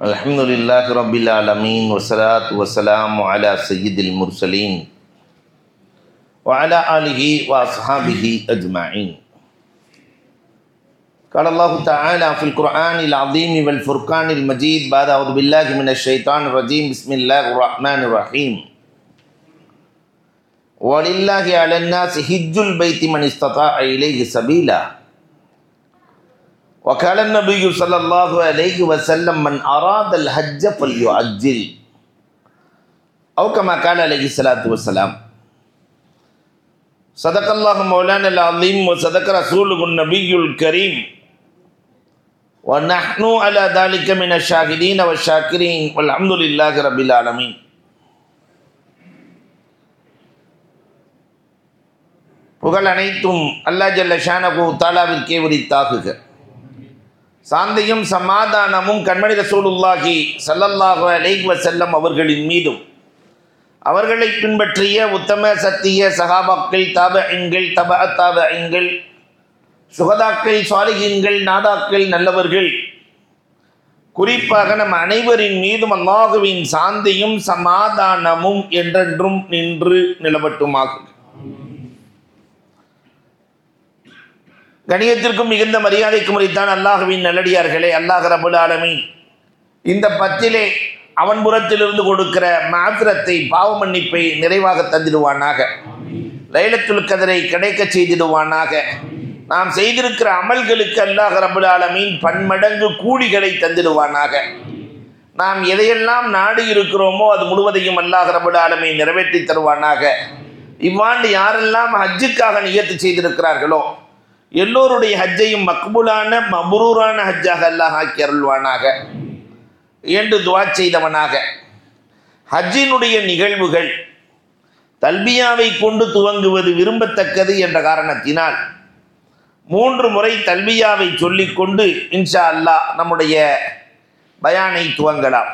الحمد لله رب العالمين والصلاة والسلام على سيد المرسلين وعلى آله وأصحابه أجمعين قال الله تعالى في القرآن العظيم والفرقان المجيد بعد أعوذ بالله من الشيطان الرجيم بسم الله الرحمن الرحيم ولله على الناس حج البيت من استطاع إليه سبيلا وقال النبي صلى الله عليه وسلم من أراد الحج فليعجل أو كما قال عليه الصلاة والسلام صدق الله مولانا العظيم وصدق رسوله النبي الكريم ونحن على ذلك من الشاهدين والشاكرين والحمد لله رب العالمين புகழ் அனைத்தும் அல்லா ஜல்ல ஷானகு தாலாவிற்கே உரித்தாக்குக சாந்தியும் சமாதானமும் கண்மணி ரசூலுல்லாஹி சல்லல்லாஹு அலைஹி செல்லம் அவர்களின் மீதும். அவர்களை பின்பற்றிய உத்தம சத்திய சகாபாக்கள் தாபங்கள் தப தாபங்கள் சுகதாக்கள் சாலிகின்கள் நாதாக்கள் நல்லவர்கள். குறிப்பாக நம் அனைவரின் மீதும் அல்லாஹுவின் சாந்தியும் சமாதானமும் என்றென்றும் நின்று நிலவட்டுமாகும் கணியத்திற்கும் மிகுந்த மரியாதைக்கும் உரித்தான் அல்லாஹுவின் நல்லடியார்களே அல்லாஹ் ரபுல் ஆலமீன். இந்த பத்திலே அவன் புறத்திலிருந்து கொடுக்கிற மாத்திரத்தை பாவ மன்னிப்பை நிறைவாக தந்திடுவானாக. லைலத்துல் கதரை கிடைக்க செய்திடுவானாக. நாம் செய்திருக்கிற அமல்களுக்கு அல்லாஹ் ரபுல் ஆலமீன் பன்மடங்கு கூலிகளை தந்திடுவானாக. நாம் எதையெல்லாம் நாடி இருக்கிறோமோ அது முழுவதையும் அல்லாஹ் ரபுல் ஆலமீன் நிறைவேற்றி தருவானாக. இவ்வாண்டு யாரெல்லாம் ஹஜ்ஜுக்காக நியத்து செய்திருக்கிறார்களோ எல்லோருடைய ஹஜ்ஜையும் மக்பூலான மபுரூரான ஹஜ்ஜாக அல்லாஹ் ஆக்கி அருள்வானாக. என்று துவா செய்தவனாக. ஹஜ்ஜினுடைய நிகழ்வுகள் தல்பியாவை கொண்டு துவங்குவது விரும்பத்தக்கது என்ற காரணத்தினால் மூன்று முறை தல்பியாவை சொல்லிக்கொண்டு இன்ஷா அல்லாஹ் நம்முடைய பயானை துவங்கலாம்.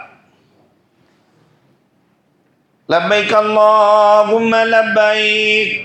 லப்பைக் அல்லாஹும்ம லப்பைக்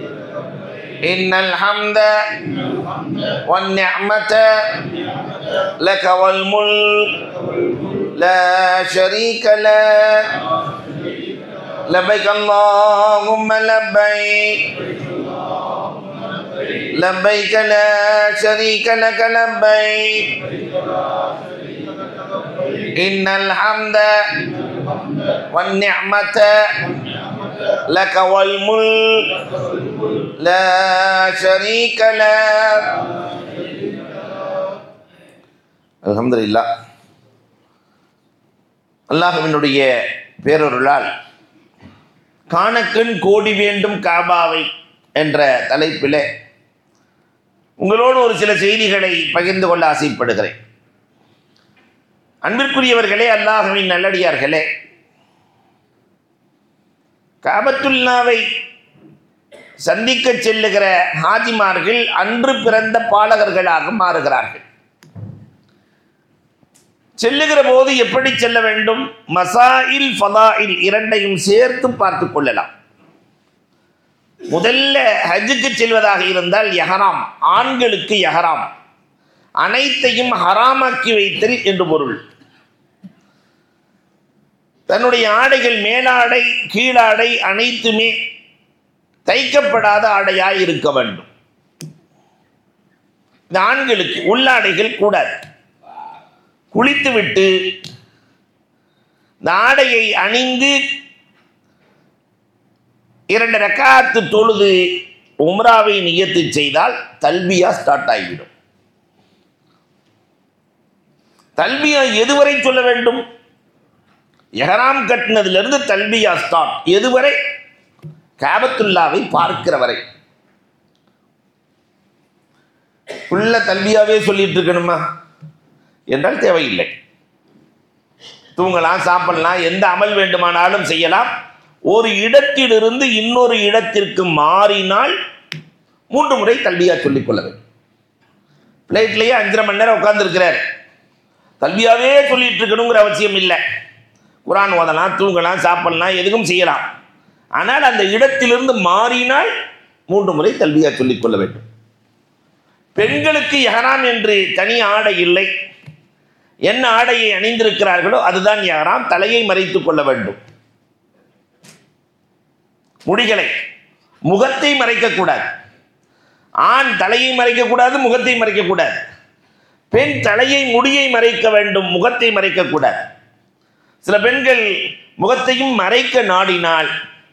إن الحمد والنعمة لك والملك لا شريك لك لبيك اللهم لبيك. لبيك لا شريك لك لبيك. إن الحمد والنعمة لك والملك لا شريك لك அல்ஹம்துலில்லா அல்லாஹுவினுடைய பேரொருளால் காணக்கண் கோடி வேண்டும் காபாவை என்ற தலைப்பில் உங்களோடு ஒரு சில செய்திகளை பகிர்ந்து கொள்ள ஆசைப்படுகிறேன் அன்பிற்குரியவர்களே அல்லாஹுவின் நல்லடியார்களே. காபத்துல்லாவை சந்திக்க செல்லுகிற ஹாஜிமார்கள் அன்று பிறந்த பாலகர்களாக மாறுகிறார்கள். செல்லுகிற போது எப்படி செல்ல வேண்டும்? மசாயில் ஃபதாயில் இரண்டையும் சேர்த்து பார்த்து கொள்ளலாம். முதல்ல ஹஜ்ஜுக்கு செல்வதாக இருந்தால் யஹராம் ஆண்களுக்கு யஹராம் அனைத்தையும் ஹராமாக்கி வைத்தல் என்று பொருள். தன்னுடைய ஆடைகள் மேலாடை கீழாடை அனைத்துமே தைக்கப்படாத ஆடையாய் இருக்க வேண்டும். இந்த ஆண்களுக்கு உள்ளாடைகள் கூடாது. குளித்துவிட்டு இந்த ஆடையை அணிந்து இரண்டு ரக்காத்து தொழுது உம்ராவை நியத்து செய்தால் தல்வியா ஸ்டார்ட் ஆகிவிடும். தல்வியா எதுவரை சொல்ல வேண்டும்? எஹராம் கட்டினதுலேருந்து தல்பியா ஸ்டார்ட் எதுவரை? கேபத்துல்லாவை பார்க்கிற வரை. உள்ள தல்வியாவே சொல்லிட்டு இருக்கணுமா? என்றால் தேவையில்லை. தூங்கலாம் சாப்பிடலாம் எந்த அமல் வேண்டுமானாலும் செய்யலாம். ஒரு இடத்திலிருந்து இன்னொரு இடத்திற்கு மாறினால் மூன்று முறை தல்வியா சொல்லிக்கொள்ள வேண்டும். பிளேட்லேயே அஞ்சரை மணி நேரம் உட்கார்ந்துருக்கிறார். கல்வியாவே சொல்லிட்டு இருக்கணுங்கிற அவசியம் இல்லை. குரான் ஓதலாம் தூங்கலாம் சாப்பிடலாம் எதுவும் செய்யலாம். ஆனால் அந்த இடத்திலிருந்து மாறினால் மூன்று முறை தல்வியாக சொல்லிக் கொள்ள வேண்டும். பெண்களுக்கு எஹராம் என்று தனி ஆடை இல்லை. என்ன ஆடையை அணிந்திருக்கிறார்களோ அதுதான் யஹராம் தலையை மறைத்துக் கொள்ள வேண்டும். முடிகளை. முகத்தை மறைக்கக்கூடாது ஆண் தலையை மறைக்கக்கூடாது முகத்தை மறைக்கக்கூடாது பெண் தலையை முடியை மறைக்க வேண்டும் முகத்தை மறைக்கக்கூடாது சில பெண்கள் முகத்தையும் மறைக்க நாடினால்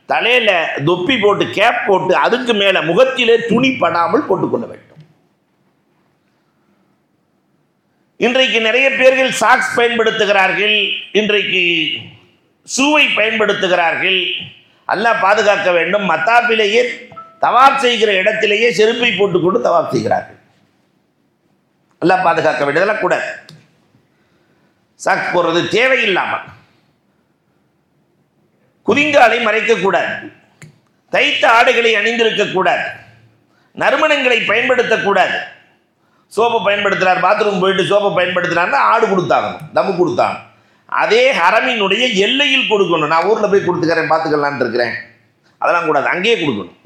தலையில தொப்பி போட்டு கேப் போட்டு அதுக்கு மேல முகத்திலே துணி படாமல் போட்டுக்கொள்ள வேண்டும். இன்றைக்கு நிறைய பேர்கள் சாக்ஸ் பயன்படுத்துகிறார்கள் இன்றைக்கு ஷூவை பயன்படுத்துகிறார்கள். அல்லா பாதுகாக்க வேண்டும். மத்தாப்பிலேயே தவாப் செய்கிற இடத்திலேயே செருப்பை போட்டுக்கொண்டு தவாப் செய்கிறார்கள். அல்லா பாதுகாக்க வேண்டியதெல்லாம் கூட. சாக்ஸ் போடுறது தேவையில்லாமல். குதிங்காலை மறைக்கக்கூடாது தைத்த ஆடைகளை அணிந்திருக்கக்கூடாது நறுமணங்களை பயன்படுத்தக்கூடாது சோப்பை பயன்படுத்துகிறார் பாத்ரூம் போயிட்டு சோப்பை பயன்படுத்துகிறாருன்னா ஆடு கொடுத்தாங்க தம்மு கொடுத்தாங்க அதே ஹரமினுடைய எல்லையில் கொடுக்கணும். நான் ஊரில் போய் கொடுத்துக்கிறேன் பார்த்துக்கலான் இருக்கிறேன். அதெல்லாம் கூடாது அங்கேயே கொடுக்கணும்.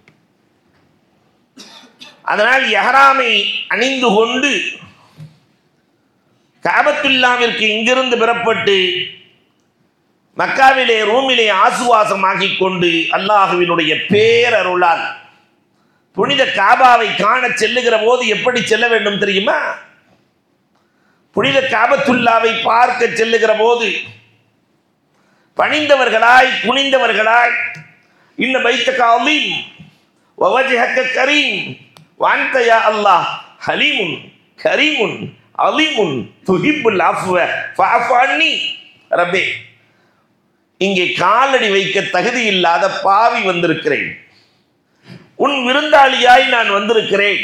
அதனால் எஹராமை அணிந்து கொண்டு காபத்துல்லாவிற்கு இங்கிருந்து பெறப்பட்டு மக்காவிலே ரூமிலே ஆசுவாசமாகிக் கொண்டு அல்லாஹுவினுடைய பேரருளால் புனித காபாவை காண செல்லுகிற போது எப்படி செல்ல வேண்டும் தெரியுமா? புனித காபத்துல்லாவை பார்க்க செல்லுகிற போது பணிந்தவர்களாய் குனிந்தவர்களாய் இந்த பைத்த காலீம் வவஜஹக்க கரீம் வாந்தயா அல்லாஹ் ஹலீமுன் கரீமுன் அலீமுன் துஹிப்புல் அஃப்வ ஃபஅஃபு அன்னி. ரப்பே இங்கே காலடி வைக்க தகுதி இல்லாத பாவி வந்திருக்கிறேன். உன் விருந்தாளியாய் நான் வந்திருக்கிறேன்.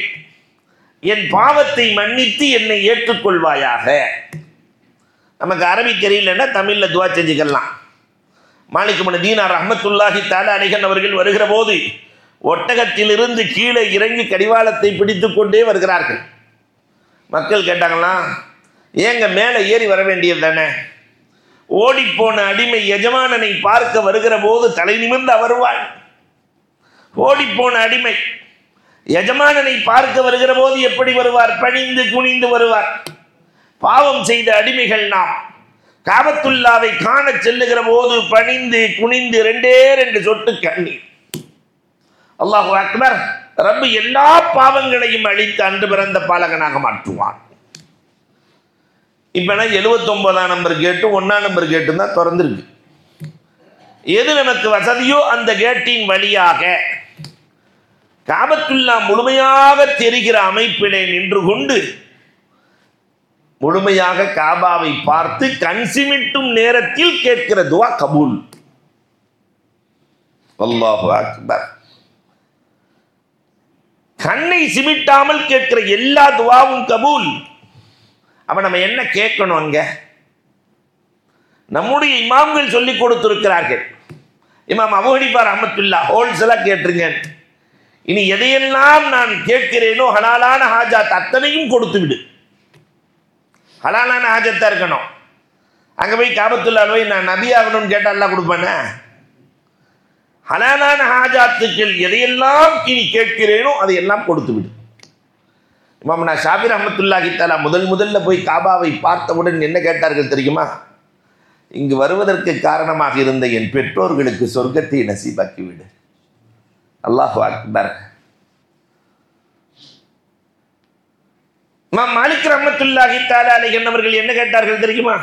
என் பாவத்தை மன்னித்து என்னை ஏற்றுக்கொள்வாயாக. நமக்கு அரபி தெரியலன்னா தமிழில் துவா செஞ்சுக்கலாம். மாலிகமன தீனார் அஹமத்துல்லாஹி தாலா அணிகன் அவர்கள் வருகிற போது ஒட்டகத்திலிருந்து கீழே இறங்கி கடிவாளத்தை பிடித்து கொண்டே வருகிறார்கள். மக்கள் கேட்டாங்களா ஏங்க மேலே ஏறி வர வேண்டியது தானே? ஓடிப்போன அடிமை எஜமானனை பார்க்க வருகிற போது தலை நிமிர்ந்து வருவாள் ஓடிப்போன அடிமை எஜமானனை பார்க்க வருகிற போது எப்படி வருவார்? பணிந்து குனிந்து வருவார். பாவம் செய்த அடிமைகள் நாம். காபத்துல்லாவை காண செல்லுகிற போது பணிந்து குனிந்து ரெண்டே ரெண்டு சொட்டு கண்ணீர். அல்லாஹு அக்பர் ரப்பு எல்லா பாவங்களையும் அழித்து அன்று பிறந்த பாலகனாக மாற்றுவான். இப்போனா எழுபத்தொன்பதாம் நம்பர் கேட்டு ஒன்றாம் நம்பர் கேட்டு தான் திறந்துருக்கு. எது நமக்கு வசதியோ அந்த கேட்டின் வழியாக காபத்துல்லா முழுமையாக தெரிகிற அமைப்பினை நின்று கொண்டு முழுமையாக காபாவை பார்த்து கண் சிமிட்டும் நேரத்தில் கேட்கிற துவா கபூல். அல்லாஹு அக்பர். கண்ணை சிமிட்டாமல் கேட்கிற எல்லா துவாவும் கபூல். அப்போ நம்ம என்ன கேட்கணும் அங்கே? நம்முடைய இமாம்கள் சொல்லி கொடுத்திருக்கிறார்கள். இமாம் அபுஹனிபார் அமத்துல்லா ஹோல்சலாக கேட்டுருங்க. இனி எதையெல்லாம் நான் கேட்கிறேனோ ஹலாலான ஹாஜாத் அத்தனையும் கொடுத்து விடு. ஹலாலான ஹாஜாத்தாக இருக்கணும். அங்கே போய் காபத்துல்லா போய் நான் நபி ஆகணும்னு கேட்டா எல்லாம் ஹலாலான ஹாஜாத்துக்கள் எதையெல்லாம் இனி கேட்கிறேனோ அதையெல்லாம் கொடுத்து விடு. இமாம் நான் ஷாபிர் அஹமத்துல்லாஹி தாலா முதல் முதல்ல போய் காபாவை பார்த்தவுடன் என்ன கேட்டார்கள் தெரியுமா? இங்கு வருவதற்கு காரணமாக இருந்த என் பெற்றோர்களுக்கு சொர்க்கத்தை நசீபாக்கிவிடு அல்லாஹு அக்பர். இமாம் மாலிக் ரஹமத்துல்லாஹி தாலா என்ன கேட்டார்கள் தெரியுமா?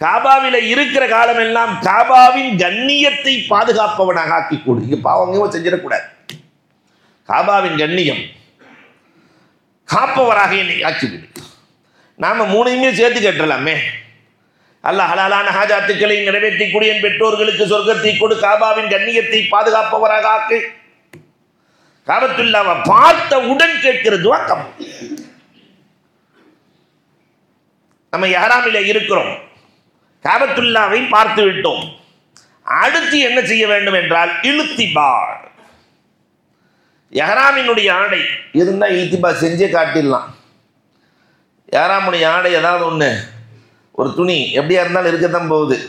காபாவில் இருக்கிற காலம் எல்லாம் காபாவின் கண்ணியத்தை பாதுகாப்பவனாக ஆக்கி கொடு. இங்க பாவங்க செஞ்சிடக்கூடாது. காபாவின் கண்ணியம். காப்பவராக என்னை ஆக்கிவிடு நாம மூணையுமே சேர்த்து கேட்டலாமே. அல்ல ஹலாலான ஹாஜாத்துக்களை நிறைவேற்றி கூடிய என் பெற்றோர்களுக்கு சொர்க்கத்தை கொடு காபாவின் கண்ணியத்தை பாதுகாப்பவராக ஆக்கு. காபத்துல்லாவை பார்த்த உடன் கேட்கிறது வாக்கம் நம்ம யாராமில இருக்கிறோம். காபத்துல்லாவை பார்த்து விட்டோம். அடுத்து என்ன செய்ய வேண்டும் என்றால் இழுத்திபா எஹராமினுடைய ஆடை. இருந்தால் இழுத்திபா செஞ்சே காட்டிடலாம். எஹராமுடைய ஆடை ஏதாவது ஒன்று ஒரு துணி. எப்படியா இருந்தாலும் இருக்கத்தான் போகுது.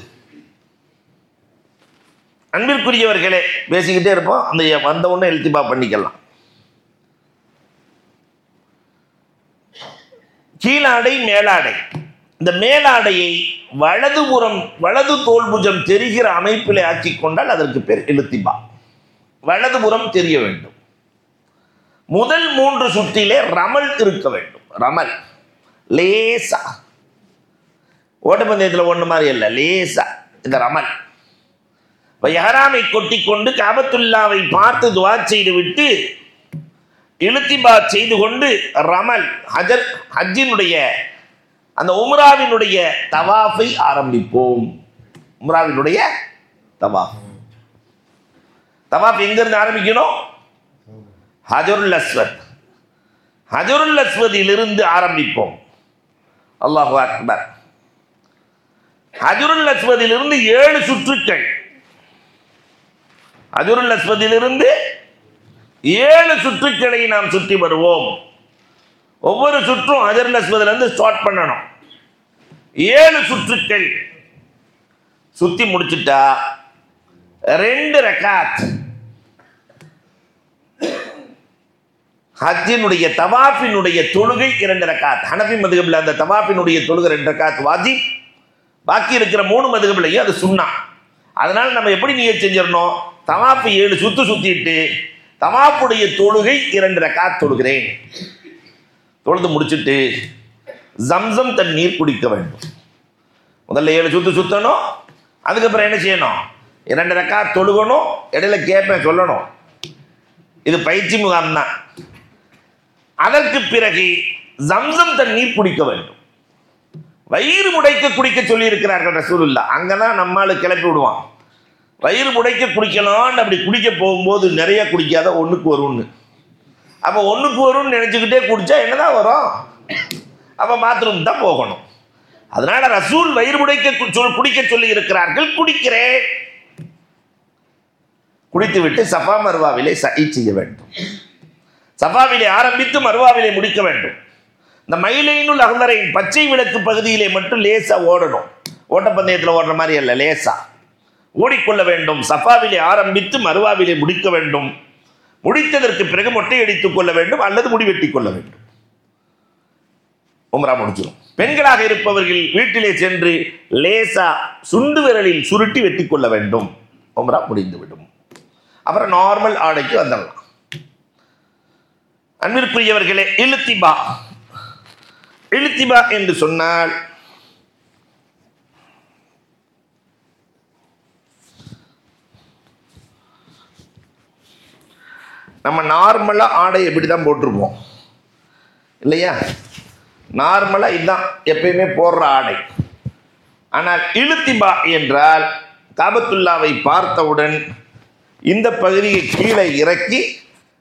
அன்பிற்குரியவர்களே பேசிக்கிட்டே இருப்போம். அந்த வந்த உடனே எழுத்திபா பண்ணிக்கலாம். கீழாடை மேலாடை. இந்த மேலாடையை வலதுபுறம் வலது தோல்புஜம் தெரிகிற அமைப்பிலே ஆக்கி கொண்டால் அதற்கு பேர் எழுத்திபா வலதுபுறம் தெரிய வேண்டும். முதல் மூன்று சுற்றிலே ரமல் இருக்க வேண்டும். ரமல். லேசா. ஓட்டப்பந்தயத்தில் ஒன்று மாதிரி இல்லை லேசா. இந்த ரமல். இப்போ எஹராமை கொட்டி கொண்டு காபத்துல்லாவை பார்த்து துவா செய்து விட்டு இழுத்திபா செய்து கொண்டு ரமல் ஹஜர் ஹஜ்ஜினுடைய அந்த உம்ராவினுடைய தவாஃபை ஆரம்பிப்போம். உம்ராவினுடைய தவாஃப். தவாஃப் எங்கிருந்து ஆரம்பிக்கணும்? ஹஜருல் அஸ்வத். ஹஜருல் அஸ்வதிலிருந்து ஆரம்பிப்போம். அல்லாஹு அக்பர். ஹஜருல் அஸ்வதிலிருந்து ஏழு சுற்றுக்கள். ஹஜருல் அஸ்வதிலிருந்து ஏழு சுற்றுக்களை நாம் சுற்றி வருவோம். ஒவ்வொரு சுற்றும் ஹஜருல் அஸ்வதிலிருந்து ஸ்டார்ட் பண்ணணும். ஏழு சுற்றுக்கள். சுற்றி முடிச்சுட்டா ரெண்டு ரக்காத். ஹஜ்ஜினுடைய தவாஃபினுடைய தொழுகை இரண்டு ரக்காத். ஹனபி மதுகபில் அந்த தவாஃபினுடைய தொழுகை ரெண்டு ரக்காத் வாஜி பாக்கி இருக்கிற மூணு மதுகபிலையும் அது சுண்ணா அதனால் நம்ம எப்படி நீங்க செஞ்சிடணும்? தவாஃபு ஏழு சுத்து சுத்திட்டு தவாஃபுடைய தொழுகை இரண்டு ரக்காத் தொழுகிறேன். தொழுது முடிச்சுட்டு ஜம்சம் தண்ணீர் குடிக்க வேண்டும். முதல்ல ஏழு சுத்து சுத்தணும். அதுக்கப்புறம் என்ன செய்யணும்? இரண்டு ரக்கா தொழுகணும். இடையில கேட்பேன் சொல்லணும். இது பயிற்சி முகாம் தான் அதற்கு பிறகு ஜம்சம் தண்ணீர் குடிக்க வேண்டும். வயிறு முடைக்க குடிக்க சொல்லி இருக்கிறார்கள் ரசூலுல்லா அங்கதான் நம்மால் கிளப்பி விடுவான். வயிறு முடைக்க குடிக்கலான்னு அப்படி குடிக்க போகும்போது நிறைய குடிக்காத ஒன்றுக்கு வரும்னு. அப்போ ஒன்றுக்கு வரும்னு நினச்சிக்கிட்டே குடித்தா என்னதான் வரும்? அப்போ பாத்ரூம் தான் போகணும். அதனால ரசூல் வயிறு முடைக்க சொல் குடிக்க சொல்லி இருக்கிறார்கள் குடிக்கிறேன். குடித்து விட்டு சஃபா மர்வாவிலே சை செய்ய வேண்டும். சஃபாவிலே ஆரம்பித்து மர்வாவிலே முடிக்க வேண்டும். இந்த மயிலைனுள் அகலரை பச்சை விளக்கு பகுதியிலே மட்டும் லேசா ஓடணும். ஓட்டப்பந்தயத்தில் ஓடுற மாதிரி அல்ல லேசா. ஓடிக்கொள்ள வேண்டும். சஃபாவிலே ஆரம்பித்து மருவாவிலே முடிக்க வேண்டும். முடித்ததற்கு பிறகு மொட்டை அடித்துக் கொள்ள வேண்டும் அல்லது முடிவெட்டி கொள்ள வேண்டும். உம்ரா முடிச்சிடும் பெண்களாக இருப்பவர்கள் வீட்டிலே சென்று லேசா சுண்டு விரலில் சுருட்டி வெட்டி கொள்ள வேண்டும். உம்ரா முடிந்துவிடும். அப்புறம் நார்மல் ஆடைக்கு வந்துடலாம். அன்பிற்குரியவர்களே இழுத்திபா. இழுத்திபா என்று சொன்னால் நம்ம நார்மலாக ஆடை எப்படி தான் போட்டிருப்போம். இல்லையா? நார்மலாக இதுதான் எப்பயுமே போடுற ஆடை. ஆனால் இழுத்திபா என்றால் காபத்துல்லாவை பார்த்தவுடன் இந்த பகுதியை கீழே இறக்கி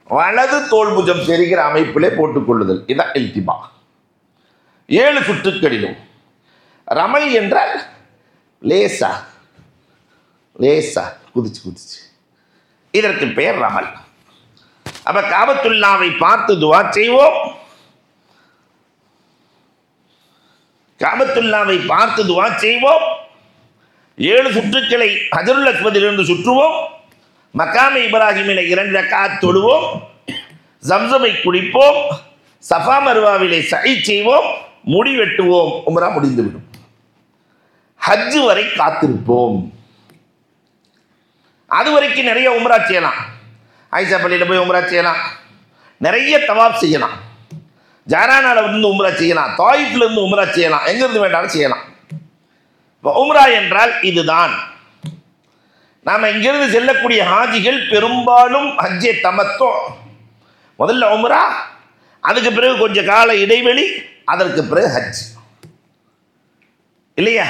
வலது தோல்புஜம் தெரிகிற அமைப்பிலே போட்டுக்கொள்ளுதல். இதான் எல்திபா ஏழு சுற்றுக்களிலும். ரமல் என்றால் லேசா. லேசா. குதிச்சு குதிச்சு. இதற்கு பெயர் ரமல். அப்ப காபத்துல்லாவை பார்த்து துவா செய்வோம். காபத்துல்லாவை பார்த்து துவா செய்வோம். ஏழு சுற்றுக்களை ஹஜருல் அஸ்வதிலிருந்து சுற்றுவோம். மக்காமை இப்ராஹிமில இரண்டு ரக்காத் தொழுவோம் ஜம்சமை குடிப்போம் சஃபா மருவாவிலே சை செய்வோம் முடி வெட்டுவோம் உமரா முடிந்துவிடும். ஹஜ்ஜு வரை காத்திருப்போம். அது வரைக்கும் நிறைய உம்ரா செய்யலாம். ஐசா பள்ளியில் போய் உம்ரா செய்யலாம். நிறைய தவாப் செய்யலாம். ஜாரானால இருந்து உம்ரா செய்யலாம். தாயிஃப்ல இருந்து உம்ரா செய்யலாம். எங்கிருந்து வேண்டாலும் செய்யலாம். உம்ரா என்றால் இதுதான். நாம் இங்கிருந்து செல்லக்கூடிய ஹாஜிகள் பெரும்பாலும் ஹஜ்ஜே தமத்தோம். முதல்ல உம்ரா அதுக்கு பிறகு கொஞ்சம் கால இடைவெளி அதற்கு பிறகு ஹஜ். இல்லையா?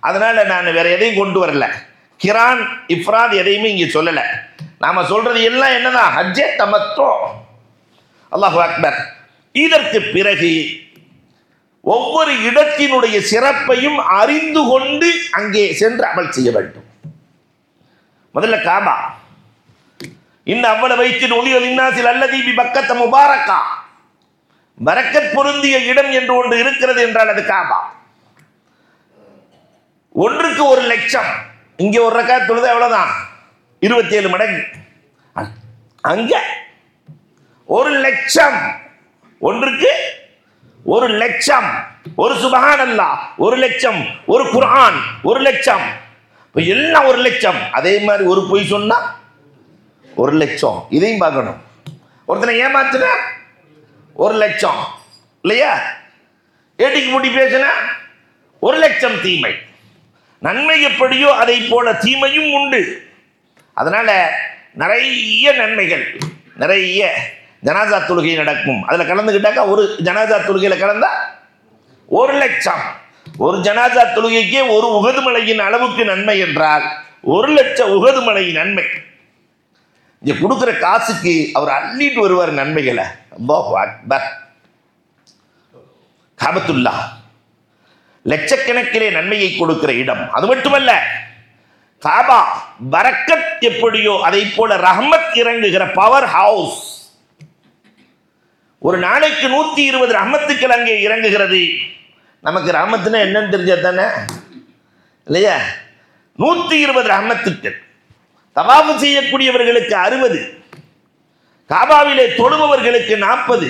அதனால் நான் வேற எதையும் கொண்டு வரல. கிரான் இஃப்ராத் எதையுமே இங்கே சொல்லலை. நாம சொல்றது எல்லாம் என்னதான்? ஹஜ்ஜே தமத்தோம். அல்லாஹு அக்பர். இதற்கு பிறகு ஒவ்வொரு இடத்தினுடைய சிறப்பையும் அறிந்து கொண்டு அங்கே சென்று அமல் செய்ய வேண்டும். முதல்ல காபா. இன்ன அவ்வளவு வைத்து ஒளியல் இன்னாசில் அல்லது பக்கத்த முபாரக்கா. பரக்கத் பொருந்திய இடம் என்று ஒன்று இருக்கிறது என்றால் அது காபா. ஒன்றுக்கு ஒரு லட்சம். இங்கே ஒரு ரக்கா தொழுது எவ்வளவுதான் இருபத்தி ஏழு மடங்கு அங்க? ஒரு லட்சம். ஒன்றுக்கு ஒரு லட்சம். ஒரு சுபஹான் அல்லா ஒரு லட்சம். ஒரு குர்ஆன். ஒரு லட்சம். இப்போ எல்லாம் ஒரு லட்சம். அதே மாதிரி ஒரு பொய் சொன்னா ஒரு லட்சம். இதையும் பார்க்கணும். ஒருத்தனை ஏமாத்துனா ஒரு லட்சம். இல்லையா? ஏட்டிக்கு முடி பேசுனா ஒரு லட்சம் தீமை. நன்மை எப்படியோ அதை போல தீமையும் உண்டு. அதனால நிறைய நன்மைகள் நிறைய ஜனாதா தொழுகை நடக்கும். அதில் கலந்துக்கிட்டாக்கா ஒரு ஜனாதா தொழுகையில் கலந்தா ஒரு லட்சம். ஒரு ஜனாசா தொழுகைக்கே ஒரு உகது மலையின் அளவுக்கு நன்மை என்றால் ஒரு லட்சம் உகது மலையின் நன்மை. இங்க கொடுக்குற காசுக்கு அவர் அள்ளிட்டு வருவார் நன்மைகளை. அக்பர். காபத்துல்லா. லட்சக்கணக்கிலே நன்மையை கொடுக்கிற இடம். அது மட்டுமல்ல காபா பரக்கத் எப்படியோ அதை போல ரஹமத் இறங்குகிற பவர் ஹவுஸ் ஒரு நாளைக்கு நூத்தி இருபது ரஹமத்துக்கள் அங்கே இறங்குகிறது. நமக்கு ரஹமத்துனா என்னன்னு தெரிஞ்சா தானே இல்லையா? நூத்தி இருபது ரஹமத்துக்கள். தபாபு செய்யக்கூடியவர்களுக்கு அறுபது. காபாவிலே தொழுபவர்களுக்கு நாற்பது.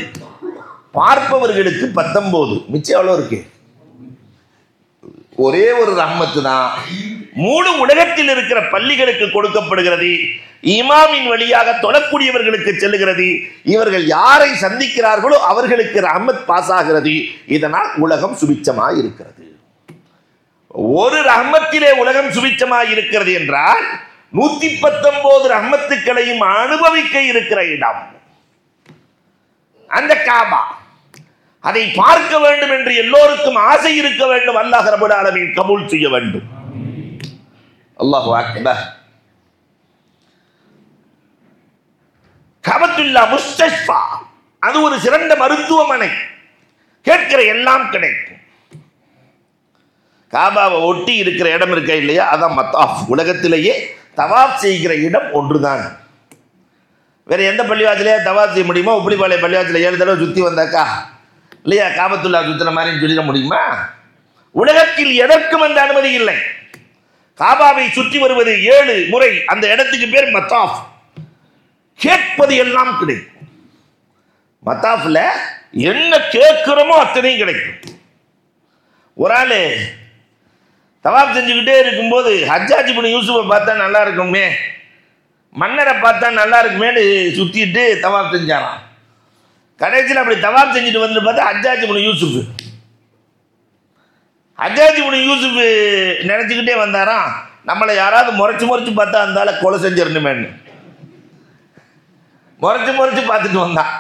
பார்ப்பவர்களுக்கு பத்தொன்பது. மிச்சம் எவ்வளோ இருக்கு? ஒரே ஒரு ரஹ்மத்து தான் மூணு உலகத்தில் இருக்கிற பள்ளிகளுக்கு கொடுக்கப்படுகிறது. இமாமின் வழியாக தொடக்கூடியவர்களுக்கு செல்லுகிறது. இவர்கள் யாரை சந்திக்கிறார்களோ அவர்களுக்கு ரஹமத் பாஸ் ஆகிறது இதனால் உலகம் சுபிச்சமாக இருக்கிறது. ஒரு ரஹமத்திலே உலகம் சுபிச்சமாக இருக்கிறது என்றால் நூத்தி பத்தொன்பது ரஹமத்துக்களையும் அனுபவிக்க இருக்கிற இடம். அந்த காபா. அதை பார்க்க வேண்டும் என்று எல்லோருக்கும் ஆசை இருக்க வேண்டும். அல்லாஹ் ரபுல் ஆலமின் கபூல் செய்ய வேண்டும். அல்லாஹ் அக்பர் கபத்துல்லா முஸ்தஷ்பா அது ஒரு சிறந்த மருத்துவமனை. கேட்கிற எல்லாம் கிடைக்கும். காபாவை ஒட்டி இருக்கிற இடம் இருக்க இல்லையா? அதான் மத்தாஃப். உலகத்திலேயே தவாப் செய்கிற இடம் ஒன்றுதான். வேற எந்த பள்ளிவாசலையா தவாப் செய்ய முடியுமா? உப்பளிப்பாளைய பள்ளிவாசல ஏழு தடவை சுற்றி வந்தாக்கா? இல்லையா? காபத்துல்லா சுத்தின மாதிரி சொல்லிட முடியுமா? உலகத்தில் எதற்கும் அந்த அனுமதி இல்லை. காபாவை சுற்றி வருவது ஏழு முறை. அந்த இடத்துக்கு பேர் மத்தாஃப். கேட்பது எல்லாம் கிடைக்கும். மத்தாஃபில் என்ன கேட்கிறோமோ அத்தனையும் கிடைக்கும். ஒரு ஆள் தவாப் செஞ்சுக்கிட்டே இருக்கும்போது ஹஜ்ஜாஜி பண்ணி யூசுஃபை பார்த்தா நல்லா இருக்குமே மன்னரை பார்த்தா நல்லா இருக்குமேன்னு சுற்றிட்டு தவாப் செஞ்சாராம். கடைசியில் அப்படி தவாப் செஞ்சுட்டு வந்து பார்த்தா ஹஜ்ஜாஜி பண்ணி யூசுஃப். ஹஜ்ஜாஜி பண்ணி யூசுஃப் நினச்சிக்கிட்டே வந்தாராம் நம்மளை யாராவது முறைச்சி முறைச்சி பார்த்தா அந்தால கொலை செஞ்சிடணுமேன்னு. முறைச்சி முறைச்சி பார்த்துட்டு வந்தான்.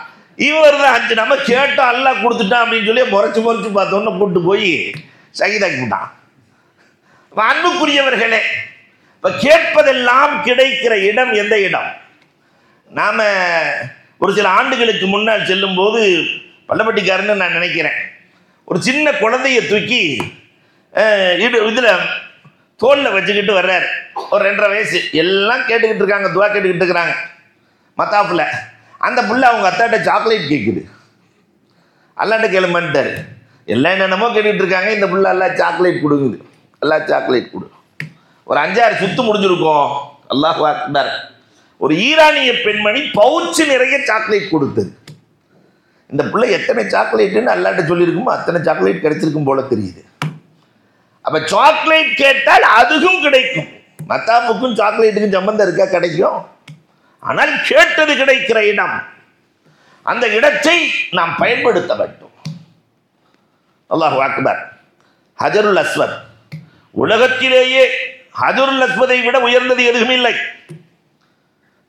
இவர் தான் அஞ்சு நம்ம கேட்டோம் எல்லாம் கொடுத்துட்டான் அப்படின்னு சொல்லி முறைச்சி முறைச்சி பார்த்தோன்னு கூப்பிட்டு போய் சகிதாக்கி விட்டான். அன்புக்குரியவர்களே இப்போ கேட்பதெல்லாம் கிடைக்கிற இடம் எந்த இடம்? நாம் ஒரு சில ஆண்டுகளுக்கு முன்னால் செல்லும்போது பள்ளப்பட்டிக்காரன்னு நான் நினைக்கிறேன். ஒரு சின்ன குழந்தைய தூக்கி இது இதில் தோளில் வச்சுக்கிட்டு வர்றார். ஒரு ரெண்டரை வயசு. எல்லாம் கேட்டுக்கிட்டு இருக்காங்க துவா கேட்டுக்கிட்டு இருக்கிறாங்க. மத்தாப்பில். அந்த புள்ள அவங்க அத்தாட்ட சாக்லேட் கேட்குது அல்லாட்ட கேளுமன்ட்டார் எல்லாம் என்னென்னமோ கேட்டுக்கிட்டு இருக்காங்க இந்த புள்ள எல்லாம் சாக்லேட் கொடுக்குது. எல்லாம் சாக்லேட் கொடு. ஒரு அஞ்சாறு சுத்து முடிஞ்சிருக்கும். அல்லாஹ் அக்பர். ஒரு ஈரானிய பெண்மணி பவுச்சு நிறைய சாக்லேட் கொடுத்தது. இந்த பிள்ளை எத்தனை சாக்லேட்டுன்னு அல்லாட்ட சொல்லியிருக்குமோ அத்தனை சாக்லேட் கிடைச்சிருக்கும் போல தெரியுது. அப்போ சாக்லேட் கேட்டால் அதுவும் கிடைக்கும். மத்தாப்புக்கும் சாக்லேட்டுக்கும் சம்பந்தம் இருக்கா? கிடைக்கும். ஆனால் கேட்டது கிடைக்கிற இடம். அந்த இடத்தை நாம் பயன்படுத்த வேண்டும். அல்லாஹ் அக்பர். ஹஜருல் அஸ்வத். உலகத்திலேயே ஹஜருல் அஸ்வதை விட உயர்ந்தது எதுவும் இல்லை.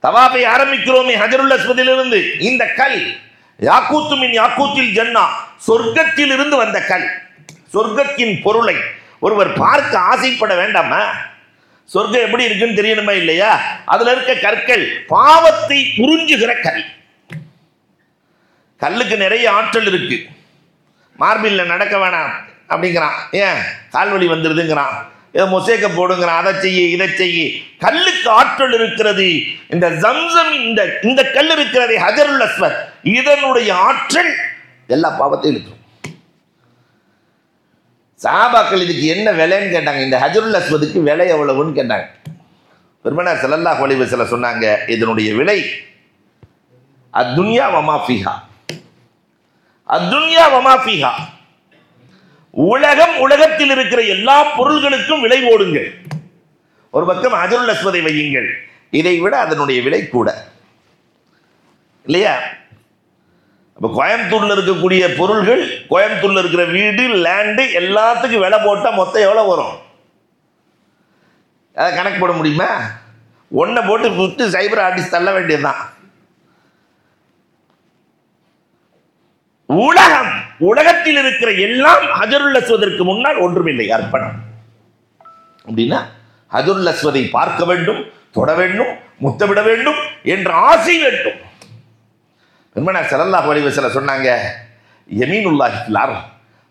தவாபை ஆரம்பிக்கிறோமே ஹஜருல் அஸ்வதிலிருந்து. இந்த கல் யாக்கூத்து மின் யாக்கூத்தில் ஜன்னா. சொர்க்கத்தில் இருந்து வந்த கல். சொர்க்கத்தின் பொருளை. ஒருவர் பார்க்க ஆசைப்பட வேண்டாமா? சொர்க்கம் எப்படி இருக்குன்னு தெரியணுமா இல்லையா? அதுல இருக்க கற்கள் பாவத்தை புரிஞ்சுகிற கல். கல்லுக்கு நிறைய ஆற்றல் இருக்கு. மார்பிளில் நடக்க வேணாம் அப்படிங்கிறான். ஏன்? கால்வழி வந்துடுதுங்கிறான் ஏதோ மொசேக்க போடுங்கிறான். அதை செய்ய இதை செய்ய. கல்லுக்கு ஆற்றல் இருக்கிறது. இந்த ஜம்சம் இந்த இந்த கல் இருக்கிறதே ஹஜருல் அஸ்வர் இதனுடைய ஆற்றல் எல்லா பாவத்தையும் இழுத்துரும் சாபாக்கள் இதுக்கு என்ன விலைன்னு கேட்டாங்க. இந்த ஹஜருல் அஸ்வதுக்கு விலை எவ்வளவுன்னு கேட்டாங்க. பெருமனார் செல்லல்லா ஒளிவு சில சொன்னாங்க இதனுடைய விலை அத்துன்யா வமாஃபிஹா அத்துன்யா வமாஃபிஹா உலகம் உலகத்தில் இருக்கிற எல்லா பொருள்களுக்கும் விலை ஓடுங்கள். ஒரு பக்கம் அஜருல் அஸ்வதை வையுங்கள். இதை விட அதனுடைய விலை கூட. இல்லையா? அப்போ கோயம்புத்தூரில் இருக்கக்கூடிய பொருள்கள் கோயம்புத்தூரில் இருக்கிற வீடு லேண்டு எல்லாத்துக்கும் விலை போட்டால் மொத்தம் எவ்வளோ வரும்? அதை கணக்கு போட முடியுமா? ஒன்றை போட்டு விட்டு சைபர் ஆர்டிஸ்ட் தள்ள வேண்டியதுதான். உலகம் உலகத்தில் இருக்கிற எல்லாம் ஹஜருல் அஸ்வதற்கு முன்னால் ஒன்றுமில்லை அர்ப்பணம். அப்படின்னா ஹஜருல் அஸ்வதை பார்க்க வேண்டும் தொட வேண்டும் முத்தமிட வேண்டும் என்ற ஆசை வேண்டும். பெருமனார் சரல்லா அலைஹி சில சொன்னாங்க யமீனுல்லாஹி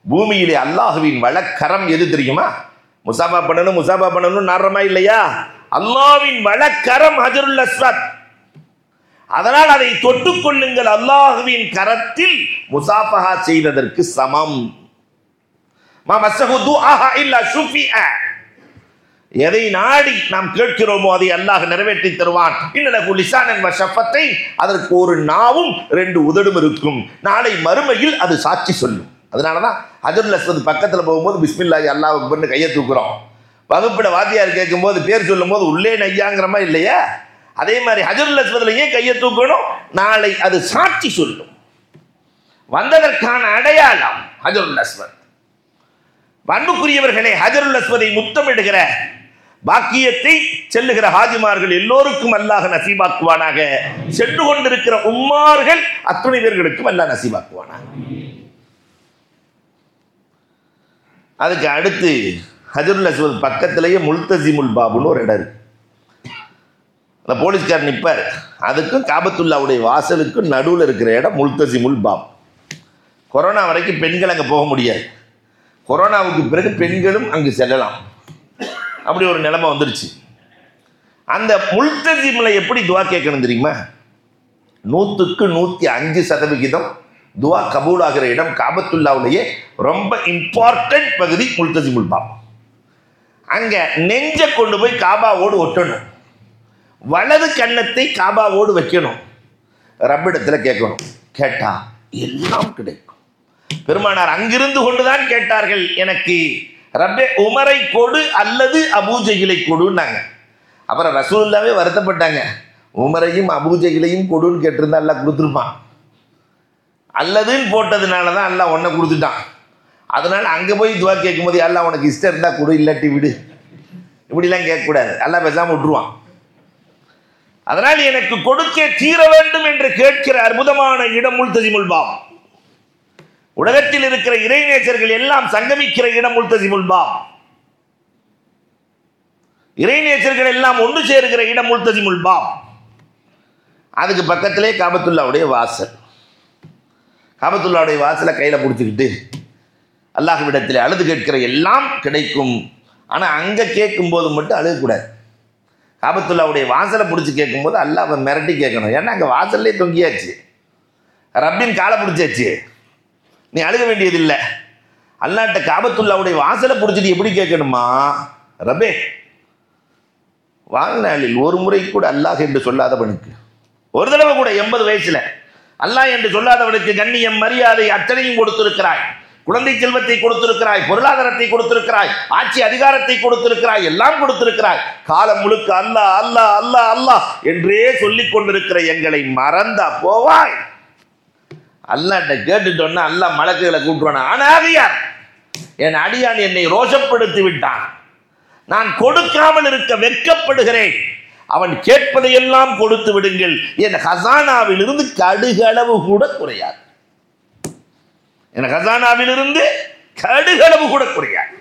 பூமியிலே அல்லாஹுவின் வழக்கரம் எது தெரியுமா? முசாபா பண்ணணும் முசாபா பண்ணணும் நாரமா இல்லையா? அல்லாவின் வழக்கரம் ஹஜருல் அஸ்வத். அதனால் அதை தொட்டுக்கொள்ளுங்கள் அல்லாஹுவின் கரத்தில் முசாஃபஹா செய்ததற்கு சமம். மா மஸ்ஸஹு துஆஹா இல்லா ஷுஃபிஅ எதை நாடி நாம் கேட்கிறோமோ அதை அல்லாஹ் நிறைவேற்றி தருவான். இன்னலகு லிசானன் சப்பத்தை அதற்கு ஒரு நாவும் ரெண்டு உதடும் இருக்கும். நாளை மறுமையில் அது சாட்சி சொல்லும். அதனால தான் அஜருல் அஸ்வத் பக்கத்தில் போகும்போது பிஸ்மில்லாஹி அல்லாஹ் அக்பர்னு கையை தூக்குறோம். வகுப்பில் வாத்தியார் கேட்கும்போது பேர் சொல்லும்போது உள்ளே நையாங்கிறமா இல்லையா? அதே மாதிரி ஹஜருல் அஸ்வதில் ஏன் கையை தூக்கணும்? நாளை அது சாட்சி சொல்லும். வந்ததற்கான அடையாளம் ஹஜருல் அஸ்வத். அன்புக்குரியவர்களே ஹஜருல் அஸ்வதை முத்தமிடுகிற பாக்கியத்தை செல்லுகிற ஹாஜிமார்கள் எல்லோருக்கும் அல்லாஹ் நசீபாக்குவானாக. சென்று கொண்டிருக்கிற உம்மார்கள் அத்துணை பேர்களுக்கும் அல்லாஹ் நசீபாக்குவானாக. அதுக்கு அடுத்து ஹஜருல் அஸ்வத் பக்கத்திலேயே முல்தசிமுல் பாபுன்னு ஒரு இடம் இருக்கு. அந்த போலீஸ்கார் நிற்பார் அதுக்கும் காபத்துல்லாவுடைய வாசலுக்கும் நடுவில் இருக்கிற இடம் முல்தசிமுல் பாப். கொரோனா வரைக்கும் பெண்கள் அங்கே போக முடியாது. கொரோனாவுக்கு பிறகு பெண்களும் அங்கு செல்லலாம். அப்படி ஒரு நிலைமை வந்துருச்சு. அந்த முல்தசிமில் எப்படி துவா கேட்கணும் தெரியுமா? நூற்றுக்கு நூற்றி அஞ்சு சதவிகிதம் துவா கபூலாகிற இடம் காபத்துல்லாவுலேயே ரொம்ப இம்பார்ட்டன்ட் பகுதி முல்தசிமுல் பாப். அங்கே நெஞ்சை கொண்டு போய் காபாவோடு ஒட்டணும். வலது கன்னத்தை காபாவோடு வைக்கணும். ரப்பிடத்தில் கேட்கணும். கேட்டா எல்லாம் கிடைக்கும். பெருமானார் அங்கிருந்து கொண்டுதான் கேட்டார்கள் எனக்கு. ரப்பே உமரை கொடு அல்லது அபூஜைகளை கொடுன்னாங்க. அப்புறம் ரசூல்லாவே வருத்தப்பட்டாங்க. உமரையும் அபூஜைகளையும் கொடுன்னு கேட்டிருந்தா எல்லாம் கொடுத்துருப்பான் அல்லதுன்னு போட்டதுனால தான் எல்லாம் ஒன்றை கொடுத்துட்டான். அதனால் அங்கே போய் துவா கேட்கும்போது எல்லாம் உனக்கு இஷ்டம் இருந்தால் கொடு இல்லாட்டி விடு. இப்படிலாம் கேட்கக்கூடாது. எல்லாம் பேசாமல் விட்டுருவான். அதனால் எனக்கு கொடுக்க தீர வேண்டும் என்று கேட்கிற அற்புதமான இடம் முல்தசிமுல் பாவம் உலகத்தில் இருக்கிற இறைநேசர்கள் எல்லாம் சங்கமிக்கிற இடம் முல்தசிமுல் பாப். இறைநேசர்கள் எல்லாம் ஒன்று சேருகிற இடம் முல்தசிமுல் பாப். அதுக்கு பக்கத்திலே காபத்துல்லாவுடைய வாசல். காபத்துல்லாவுடைய வாசலை கையில் பிடிச்சிக்கிட்டு அல்லாஹ்விடத்தில் அழுது கேட்கிற எல்லாம் கிடைக்கும். ஆனால் அங்கே கேட்கும்போது மட்டும் அழுகக்கூடாது. காபத்துல்லாவுடைய வாசலை பிடிச்சி கேட்கும்போது அல்லாவை மிரட்டி கேட்கணும். ஏன்னா அங்கே வாசல்லே தொங்கியாச்சு. ரப்பின் காலை பிடிச்சாச்சு. நீ அழுக வேண்டியதில்லை. அல்லாட்ட காபத்துல்லாவுடைய வாசலை பிடிச்சிட்டு எப்படி கேட்கணுமா? ரபே வாழ்நாளில் ஒரு முறை கூட அல்லாஹ் என்று சொல்லாதவனுக்கு. ஒரு தடவை கூட எண்பது வயசுல. அல்லாஹ் என்று சொல்லாதவனுக்கு கண்ணியம் மரியாதை அத்தனையும் கொடுத்திருக்கிறாய். குழந்தை செல்வத்தை கொடுத்திருக்கிறாய் பொருளாதாரத்தை கொடுத்திருக்கிறாய் ஆட்சி அதிகாரத்தை கொடுத்திருக்கிறாய் எல்லாம் கொடுத்திருக்கிறாய். காலம் முழுக்க அல்லா அல்லா அல்லாஹ் அல்லாஹ் என்றே சொல்லிக் கொண்டிருக்கிற எங்களை மறந்தா போவாய். அல்லாட்ட கேட்டுட்டோன்னா அல்லா மலக்குகளை கூட்டுவானா ஆனாகியார் என் அடியான் என்னை ரோஷப்படுத்தி விட்டான். நான் கொடுக்காமல் இருக்க வெட்கப்படுகிறேன். அவன் கேட்பதையெல்லாம் கொடுத்து விடுங்கள். என் ஹசானாவிலிருந்து கடுகளவு கூட குறையாது. என் ஹசானாவிலிருந்து கடுகளவு கூட குறையாது.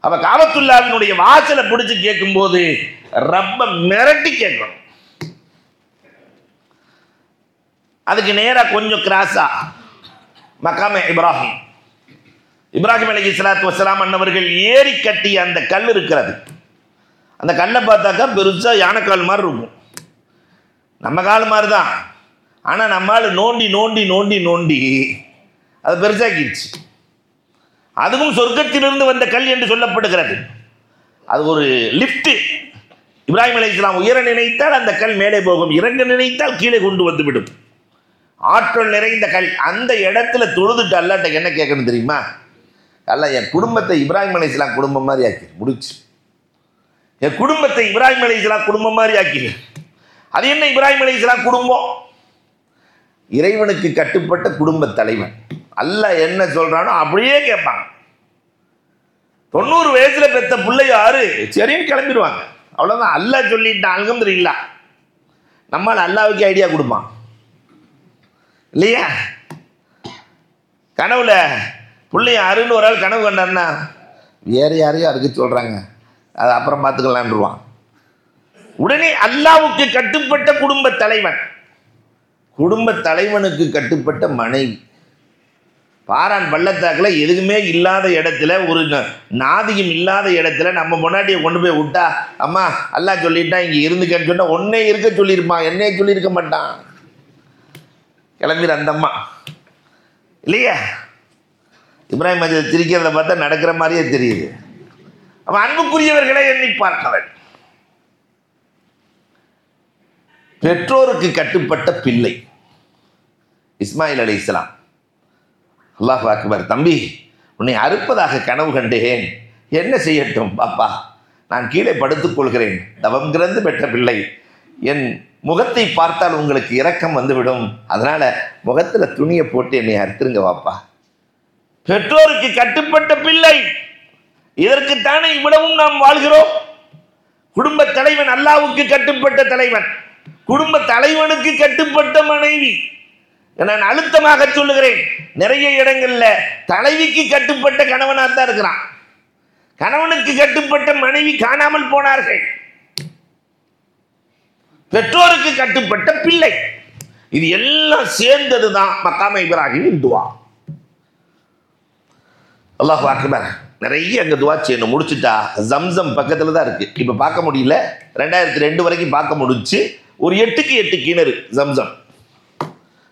அவ காபத்துல்லாவினுடைய வாசலை பிடிச்சு கேட்கும்போது ரப்ப மிரட்டி கேட்கணும். அதுக்கு நேராக கொஞ்சம் கிராஸா மக்காமே இப்ராஹிம். இப்ராஹிம் அலி இஸ்லாத்து வசலாம் அண்ணவர்கள் ஏறி கட்டிய அந்த கல் இருக்கிறது. அந்த கல்லை பார்த்தாக்கா பெருசாக யானைக்கால் மாதிரி இருக்கும். நம்ம கால் மாதிரி தான் ஆனால் நம்மால் நோண்டி நோண்டி நோண்டி நோண்டி அது பெருசாக்கிடுச்சு. அதுவும் சொர்க்கத்திலிருந்து வந்த கல் என்று சொல்லப்படுகிறது. அது ஒரு லிஃப்ட்டு இப்ராஹிம் அலி இஸ்லாம் உயர நினைத்தால் அந்த கல் மேலே போகும். இறங்க நினைத்தால் கீழே கொண்டு வந்து விடும் ஆற்றல் நிறைந்த கல். அந்த இடத்துல தொழுதுட்டு அல்லாட்ட என்ன கேட்கணும் தெரியுமா? அல்ல என் குடும்பத்தை இப்ராஹிம் அலி இஸ்லாம் குடும்பம் மாதிரி ஆக்கி முடிச்சு என் குடும்பத்தை இப்ராஹிம் அலி இஸ்லாம் குடும்பம் மாதிரி ஆக்கி அது என்ன இப்ராஹிம் அலி இஸ்லாம் குடும்பம்? இறைவனுக்கு கட்டுப்பட்ட குடும்ப தலைவன். அல்ல என்ன சொல்றானோ அப்படியே கேட்பாங்க தொண்ணூறு வயசுல பெத்த பிள்ளை யாரு? சரின்னு கிளம்பிடுவாங்க. அவ்வளவுதான். அல்லாஹ் சொல்லிட்டான் தெரியல நம்மால் அல்லாவுக்கு ஐடியா கொடுப்பான். இல்லையா? கனவுல பிள்ளைய அருள்னு ஒரு ஆள் கனவு கண்டான்னா வேற யாரையும் அறுக்க சொல்றாங்க. அது அப்புறம் பார்த்துக்கலான்ருவான். உடனே அல்லாவுக்கு கட்டுப்பட்ட குடும்ப தலைவன். குடும்ப தலைவனுக்கு கட்டுப்பட்ட மனைவி. பாரான் பள்ளத்தாக்கில் எதுவுமே இல்லாத இடத்துல ஒரு நாதியும் இல்லாத இடத்துல நம்ம முன்னாடியே கொண்டு போய் விட்டா அம்மா அல்லாஹ் சொல்லிட்டா இங்கே இருந்துக்கன்னு சொன்னால் ஒன்னே இருக்க சொல்லியிருப்பான் என்னையே சொல்லியிருக்க மாட்டான். கிளம்பிடு அந்த அம்மா. இல்லையா? இப்ராஹிம் மஜித் சிரிக்கிறத பார்த்தா நடக்கிற மாதிரியே தெரியுது. அவன் அன்புக்குரியவர்களை எண்ணி பார்க்கவன் பெற்றோருக்கு கட்டுப்பட்ட பிள்ளை. இஸ்மாயில் அலி இஸ்லாம். அல்லாஹ் அக்பர். தம்பி உன்னை அறுப்பதாக கனவு கண்டேன். என்ன செய்யட்டும் பாப்பா? நான் கீழே படுத்துக் கொள்கிறேன். தவம் கிடந்து பெற்ற பிள்ளை. என் முகத்தை பார்த்தால் உங்களுக்கு இரக்கம் வந்துவிடும். அதனால முகத்துல துணியை போட்டு என்னை அறுத்துருங்க வாப்பா. பெற்றோருக்கு கட்டுப்பட்ட பிள்ளை. இதற்குத்தானே இவ்வளவும் நாம் வாழ்கிறோம்? குடும்ப தலைவன் அல்லாவுக்கு கட்டுப்பட்ட தலைவன். குடும்ப தலைவனுக்கு கட்டுப்பட்ட மனைவி. நான் அழுத்தமாக சொல்லுகிறேன். நிறைய இடங்கள்ல தலைவிக்கு கட்டுப்பட்ட கணவனாக தான் இருக்கிறான். கணவனுக்கு கட்டுப்பட்ட மனைவி காணாமல் போனார்கள். பெற்றோருக்கு கட்டுப்பட்ட பிள்ளை. இது எல்லாம் சேர்ந்தது தான் மக்காம இப்ராஹிம் துவா. அல்லாஹ் அக்பர் நிறைய அங்கே துவா செய்யணும். முடிச்சுட்டா ஜம்சம் பக்கத்தில் தான் இருக்கு. இப்போ பார்க்க முடியல. ரெண்டாயிரத்தி ரெண்டு வரைக்கும் பார்க்க முடிஞ்சு ஒரு எட்டுக்கு எட்டு கிணறு ஜம்சம்.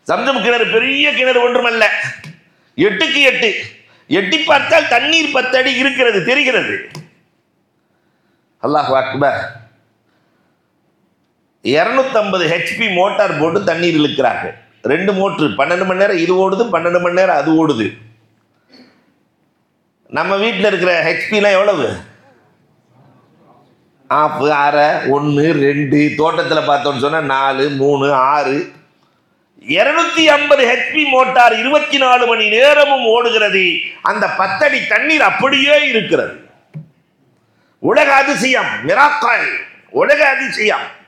ஜம்சம் கிணறு பெரிய கிணறு ஒன்றுமல்ல. எட்டுக்கு எட்டு. எட்டி பார்த்தால் தண்ணீர் பத்து அடி இருக்கிறது தெரிகிறது. அல்லாஹ் அக்பர் இரநூத்தம்பது ஹெச்பி மோட்டார் போட்டு தண்ணீர் இழுக்கிறார்கள். ரெண்டு மோட்ரு பன்னெண்டு மணி நேரம் இது ஓடுது பன்னெண்டு மணி நேரம் அது ஓடுது. நம்ம வீட்டில் இருக்கிற ஹெச்பிலாம் எவ்வளவு? ஆஃப் அரை ஒன்று ரெண்டு தோட்டத்தில் பார்த்தோன்னு சொன்னால் நாலு மூணு ஆறு. இருநூத்தி ஐம்பது ஹெச்பி மோட்டார் இருபத்தி நாலு மணி நேரமும் ஓடுகிறது. அந்த பத்தடி தண்ணீர் அப்படியே இருக்கிறது. உலக அதிசயம் மிராக்காய் உலக அதிசயம்.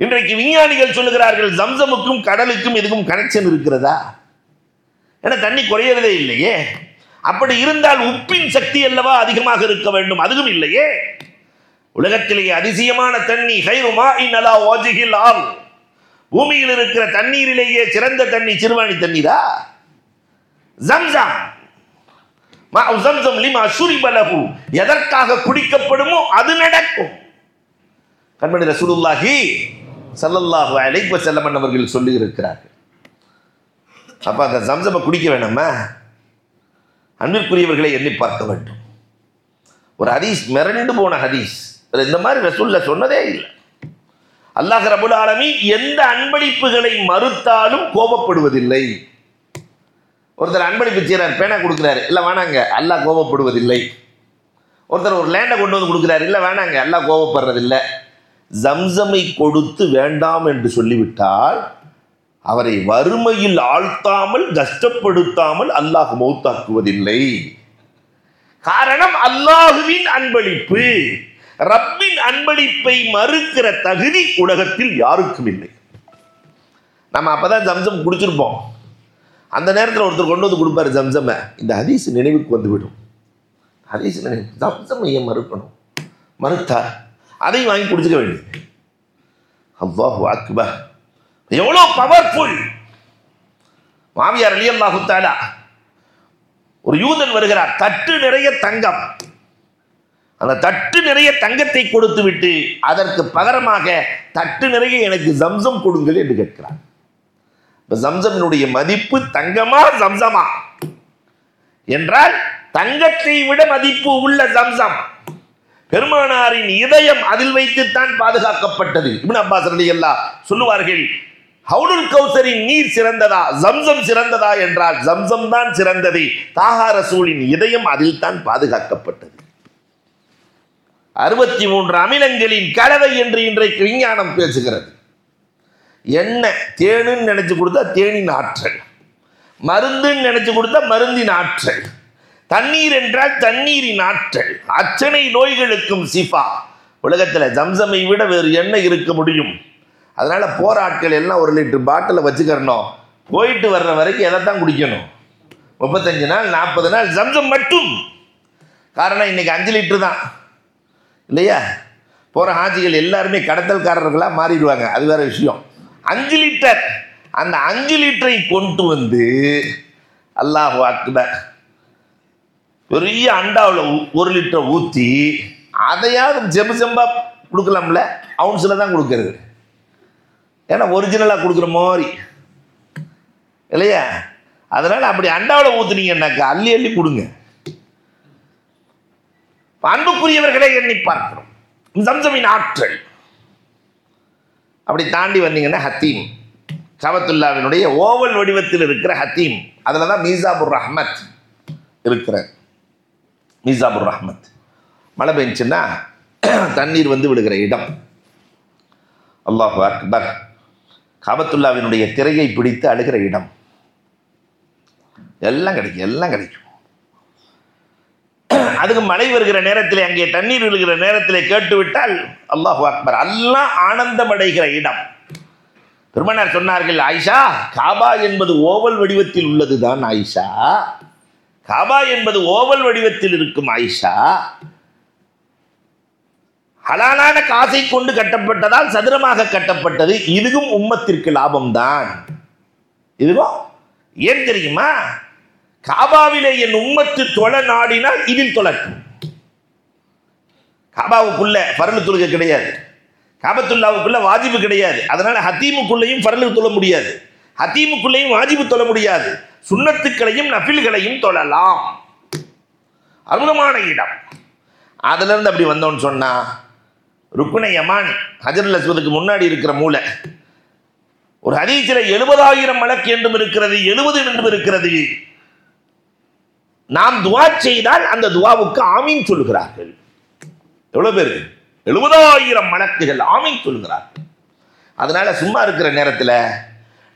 இன்றைக்கு விஞ்ஞானிகள் சொல்லுகிறார்கள் ஜம்சமுக்கும் கடலுக்கும் இதுக்கும் கனெக்ஷன் இருக்கிறதா? ஏன்னா தண்ணி குறையிறதே இல்லையே. அப்படி இருந்தால் உப்பின் சக்தி அல்லவா அதிகமாக இருக்க வேண்டும்? அதுவும் இல்லையே. உலகத்திலேயே அதிசயமான தண்ணி ஹைருமா இன்னலா ஓஜிகில் ஆல் பூமியில் இருக்கிற தண்ணீரிலேயே சிறந்த தண்ணி சிறுவாணி தண்ணீரா? ஜம்சம் ஜம்சம் லிமா ஷுரிப எதற்காக குடிக்கப்படுமோ அது நடக்கும். கண்மணி ரசூலுல்லாஹி சல்லல்லாஹு அலைஹி செல்லமன் அவர்கள் சொல்லி இருக்கிறார்கள் அப்ப அந்த சம்சமை குடிக்க வேணாமா? அன்பிற்குரியவர்களை எண்ணி பார்க்க வேண்டும். ஒரு ஹதீஸ் மிரண்டு போன ஹதீஸ். இந்த மாதிரி ரசூல்ல சொன்னதே இல்லை. அல்லாஹ் ரபுல் ஆலமி எந்த அன்பளிப்புகளை மறுத்தாலும் கோபப்படுவதில்லை. ஒருத்தர் அன்பளிப்பு செய்கிறார் பேனா கொடுக்குறாரு இல்லை வேணாங்க அல்லாஹ் கோபப்படுவதில்லை. ஒருத்தர் ஒரு லேண்டை கொண்டு வந்து கொடுக்குறாரு இல்லை வேணாங்க எல்லாம் கோபப்படுறதில்லை. ஜம்சமை கொடுத்து வேண்டாம் என்று சொல்லிவிட்டால் அவரை வறுமையில் ஆழ்த்தாமல் கஷ்டப்படுத்தாமல் அல்லாஹ் மௌத்தாக்குவதில்லை. காரணம் அல்லாஹுவின் அன்பளிப்பு. ரப்பின் அன்பளிப்பை மறுக்கிற தகுதி உலகத்தில் யாருக்கும் இல்லை. நம்ம அப்பதான் ஜம்சம் குடிச்சிருப்போம். அந்த நேரத்தில் ஒருத்தர் கொண்டு வந்து கொடுப்பாரு ஜம்சமை. இந்த ஹதீஸ் நினைவுக்கு வந்துவிடும். ஹதீஸ் நினைவு ஜம்சம் ஏன் மறுக்கணும். மறுத்தார். அதையும் வாங்கி குடிச்சுக்க வேண்டியது. அல்லாஹு அக்பர். எவ்வளோ பவர்ஃபுல் மாமியார் அலி அல்லாஹு தாலா ஒரு யூதன் வருகிறார். தட்டு நிறைய தங்கம். அந்த தட்டு நிறைய தங்கத்தை கொடுத்து விட்டு அதற்கு பகரமாக தட்டு நிறைய எனக்கு ஜம்சம் கொடுங்கள் என்று கேட்கிறார். ஜம்சமினுடைய மதிப்பு தங்கமா ஜம்சமா? என்றால் தங்கத்தை விட மதிப்பு உள்ள ஜம்சம். பெருமானாரின் இதயம் அதில் வைத்துத்தான் பாதுகாக்கப்பட்டது. இப்னு அப்பாஸ் ரலியல்லாஹ் சொல்லுவார்கள் ஹவுலுல் கௌசரின் நீர் சிறந்ததா? ஜம்சம் சிறந்ததா? என்றால் ஜம்சம் தான் சிறந்தது. தாகா ரசூலின் இதயம் அதில் தான் பாதுகாக்கப்பட்டது. அறுபத்தி மூன்று அமிலங்களின் கலவை என்று இன்றைக்கு விஞ்ஞானம் பேசுகிறது. என்ன தேனுன்னு நினைச்சு கொடுத்தா தேனின் ஆற்றல். மருந்துன்னு நினைச்சு கொடுத்தா மருந்தின் ஆற்றல். தண்ணீர் என்றால் தண்ணீரின் ஆற்றல். அத்தனை நோய்களுக்கும் சிஃபா. உலகத்தில் ஜம்சமை விட வேறு என்ன இருக்க முடியும்? அதனால் போராட்கள் ஆட்கள் எல்லாம் ஒரு லிட்டர் பாட்டிலை வச்சுக்கிறணும். போயிட்டு வர்ற வரைக்கும் எதை தான் குடிக்கணும்? முப்பத்தஞ்சு நாள் நாற்பது நாள் ஜம்சம் மட்டும். காரணம் இன்னைக்கு அஞ்சு லிட்டரு தான். இல்லையா? போகிற ஹாஜிகள் எல்லாருமே கடத்தல்காரர்களாக மாறிடுவாங்க. அது வேற விஷயம். அஞ்சு லிட்டர். அந்த அஞ்சு லிட்டரை கொண்டு வந்து அல்லாஹ் அக்பர் பெரிய அண்டாவில் ஒரு லிட்டர் ஊற்றி அதையாவது செம்பு செம்பா கொடுக்கலாம்ல? அவுன்ஸில் தான் கொடுக்கறது. ஏன்னா ஒரிஜினலாக கொடுக்குற மாதிரி. இல்லையா? அதனால் அப்படி அண்டாவில் ஊற்றுனீங்கன்னாக்கா அள்ளி அள்ளி கொடுங்க. அன்புக்குரியவர்களை எண்ணி பார்க்கிறோம். சம்சமின் ஆற்றல். அப்படி தாண்டி வந்தீங்கன்னா ஹத்தீம். கவத்துல்லாவினுடைய ஓவல் வடிவத்தில் இருக்கிற ஹத்தீம். அதில் தான் மீசாபுர் ரஹ்மத் இருக்கிறார். மீசாபுர் ரஹ்மத். மழை பெஞ்சுன்னா தண்ணீர் வந்து விடுகிற இடம். அல்லாஹ் அக்பர் காபத்துல்லாவினுடைய திரையை பிடித்து அழுகிற இடம். எல்லாம் கிடைக்கும் எல்லாம் கிடைக்கும். அதுக்கு மழை வருகிற நேரத்தில் அங்கே தண்ணீர் விழுகிற நேரத்தில் கேட்டுவிட்டால் அல்லாஹு அக்பர் எல்லாம் ஆனந்தம் அடைகிற இடம். பெருமனார் சொன்னார்கள் ஆயிஷா காபா என்பது ஓவல் வடிவத்தில் உள்ளதுதான் ஆயிஷா. காபா என்பது ஓவல் வடிவத்தில் இருக்கும் ஆயிஷா. ஹலாலான காசை கொண்டு கட்டப்பட்டதால் சதுரமாக கட்டப்பட்டது. இதுவும் உம்மத்திற்கு லாபம்தான். இதுவும் ஏன் தெரியுமா? காபாவிலே என் உம்மத்து தொலை நாடினால் இதில் தொழட்டும் காபாவுக்குள்ள பரலு தொழுகை கிடையாது. காபத்துல்லாவுக்குள்ள வாஜிபு கிடையாது. அதனால ஹத்தீமுக்குள்ளேயும் பரலு தொழ முடியாது. ஹத்தீமுக்குள்ளேயும் வாஜிபு தொழ முடியாது. சுண்ணத்துக்களையும் நஃபில்களையும் தொழலாம். அற்புதமான இடம். அதுலேருந்து அப்படி வந்தோன்னு சொன்னா ருக்குனை யமான் ஹஜருல் அஸ்வதுக்கு முன்னாடி இருக்கிற மூளை. ஒரு ஹதீஸில் எழுபதாயிரம் மலக்கு என்றும் இருக்கிறது எழுபது என்றும் இருக்கிறது. நாம் துவா செய்தால் அந்த துவாவுக்கு ஆமீன் சொல்கிறார்கள் எவ்வளவு பேர்? எழுபதாயிரம் மலக்குகள் ஆமீன் சொல்கிறார்கள் அதனால சும்மா இருக்கிற நேரத்தில்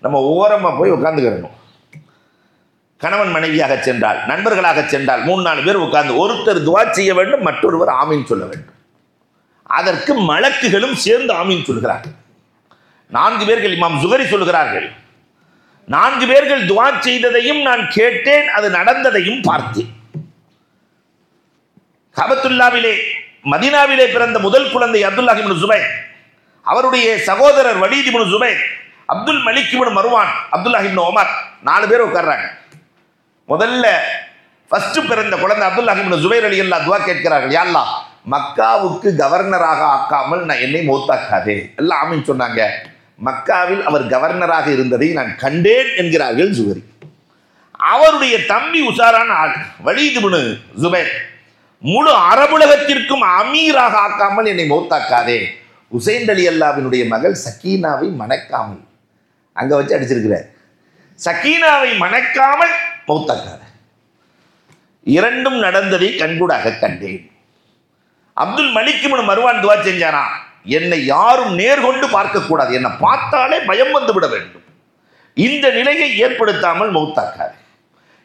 நம்ம ஓரமாக போய் உட்காந்துக்கிறணும் கணவன் மனைவியாக சென்றால் நண்பர்களாக சென்றால் மூணு நாலு பேர் உட்கார்ந்து ஒருத்தர் துவா செய்ய வேண்டும் மற்றொருவர் ஆமீன் சொல்ல வேண்டும். அதற்கு மலக்குகளும் சேர்ந்து ஆமீன் சொல்கிறார்கள். நான்கு பேர்கள் இமாம் சுகரி சொல்கிறார்கள் நான்கு பேர்கள் துவா செய்ததையும் நான் கேட்டேன் அது நடந்ததையும் பார்த்தேன். கபத்துல்லாவிலே மதினாவிலே பிறந்த முதல் குழந்தை அப்துல்லாஹ் இப்னு ஜுபைர் அவருடைய சகோதரர் Walid ibn Zubair Abdul Malik ibn Marwan Abdullah ibn Umar நாலு பேர் உட்கார்றாங்க. முதல்ல ஃபர்ஸ்ட் பிறந்த குழந்தை அப்துல் இப்னு ஜுபைர் அலி அல்லா துவா கேட்கிறார்கள் யா மக்காவுக்கு கவர்னராக ஆக்காமல் நான் என்னை மௌத்தாக்காதே. எல்லாம் ஆமீன் சொன்னாங்க. மக்காவில் அவர் கவர்னராக இருந்ததை நான் கண்டேன் என்கிறார்கள் ஜுபரி. அவருடைய தம்பி உஷாரான ஆள் வலீது இப்னு ஜுபைர் முழு அரபுலகத்திற்கும் அமீராக ஆக்காமல் என்னை மௌத்தாக்காதே. உசைன் அலி அல்லாவினுடைய மகள் சக்கீனாவை மணக்காமல் அங்கே வச்சு அடிச்சிருக்கிறார். சக்கீனாவை மணக்காமல் பௌத்தக்கார இரண்டும் நடந்ததை கண்கூடாக கண்டேன். அப்துல் மலிக்கு மருவான் துவா செஞ்சானா? என்னை யாரும் நேர்கொண்டு பார்க்கக்கூடாது. என்னை பார்த்தாலே பயம் வந்து விட வேண்டும். இந்த நிலையை ஏற்படுத்தாமல் மௌத்தாக்காரு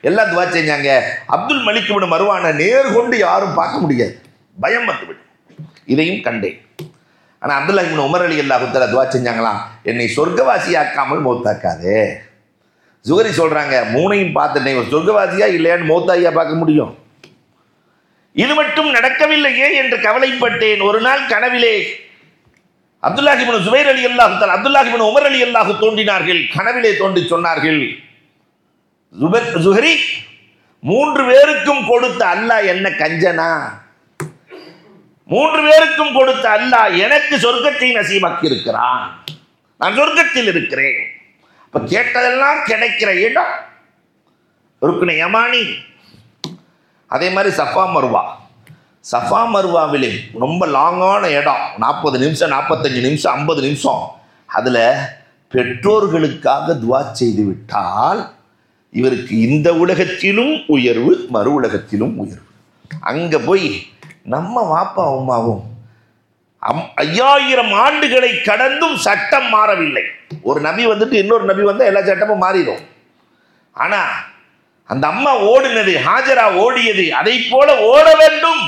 எல்லாம் துவா செஞ்சாங்க. அப்துல் மலிக்கு இப்னு மருவானை நேர்கொண்டு யாரும் பார்க்க முடியாது. பயம் வந்துவிடும் இதையும் கண்டேன். ஆனால் அப்துல்லா இப்னு உமர் அலி அல்லாஹுத்தலா துவா செஞ்சாங்களாம். என்னை சொர்க்கவாசியாக்காமல் மௌத்தாக்காதே. ஜுகரி சொல்கிறாங்க மூணையும் பார்த்துட்டேன். சொர்க்கவாசியா இல்லையான்னு மௌத்தாயா பார்க்க முடியும். இது மட்டும் நடக்கவில்லையே என்று கவலைப்பட்டேன். ஒரு நாள் கனவிலே அப்துல்லாஹிபின் சுபைர் அலி அல்லாஹு அப்துல்லாஹிபின் உமர் அலி அல்லாஹு தோன்றினார்கள். கனவிலே தோன்றி சொன்னார்கள் ஜுஹரி மூன்று பேருக்கும் கொடுத்த அல்லாஹ் என்ன கஞ்சனா? மூன்று பேருக்கும் கொடுத்த அல்லாஹ் எனக்கு சொர்க்கத்தை நசீமாக்கி இருக்கிறான் நான் சொர்க்கத்தில் இருக்கிறேன். இப்போ கேட்டதெல்லாம் கிடைக்கிற இடம் ருக்குனை யமானி. அதே மாதிரி சஃபா மருவா. சஃபா மருவாவிலே ரொம்ப லாங்கான இடம். நாற்பது நிமிஷம் நாற்பத்தஞ்சு நிமிஷம் ஐம்பது நிமிஷம். அதில் பெற்றோர்களுக்காக துவா செய்து விட்டால் இவருக்கு இந்த உலகத்திலும் உயர்வு மறு உலகத்திலும் உயர்வு. அங்கே போய் நம்ம வாப்பா அம்மாவும் ஐயாயிரம் ஆண்டுகளை கடந்தும் சட்டம் மாறவில்லை. ஒரு நபி வந்துட்டு இன்னொரு நபி வந்தால் எல்லா சட்டமும் மாறிடும். ஆனால் அந்த அம்மா ஓடினது ஹாஜரா ஓடியது அதை போல ஓட வேண்டும்.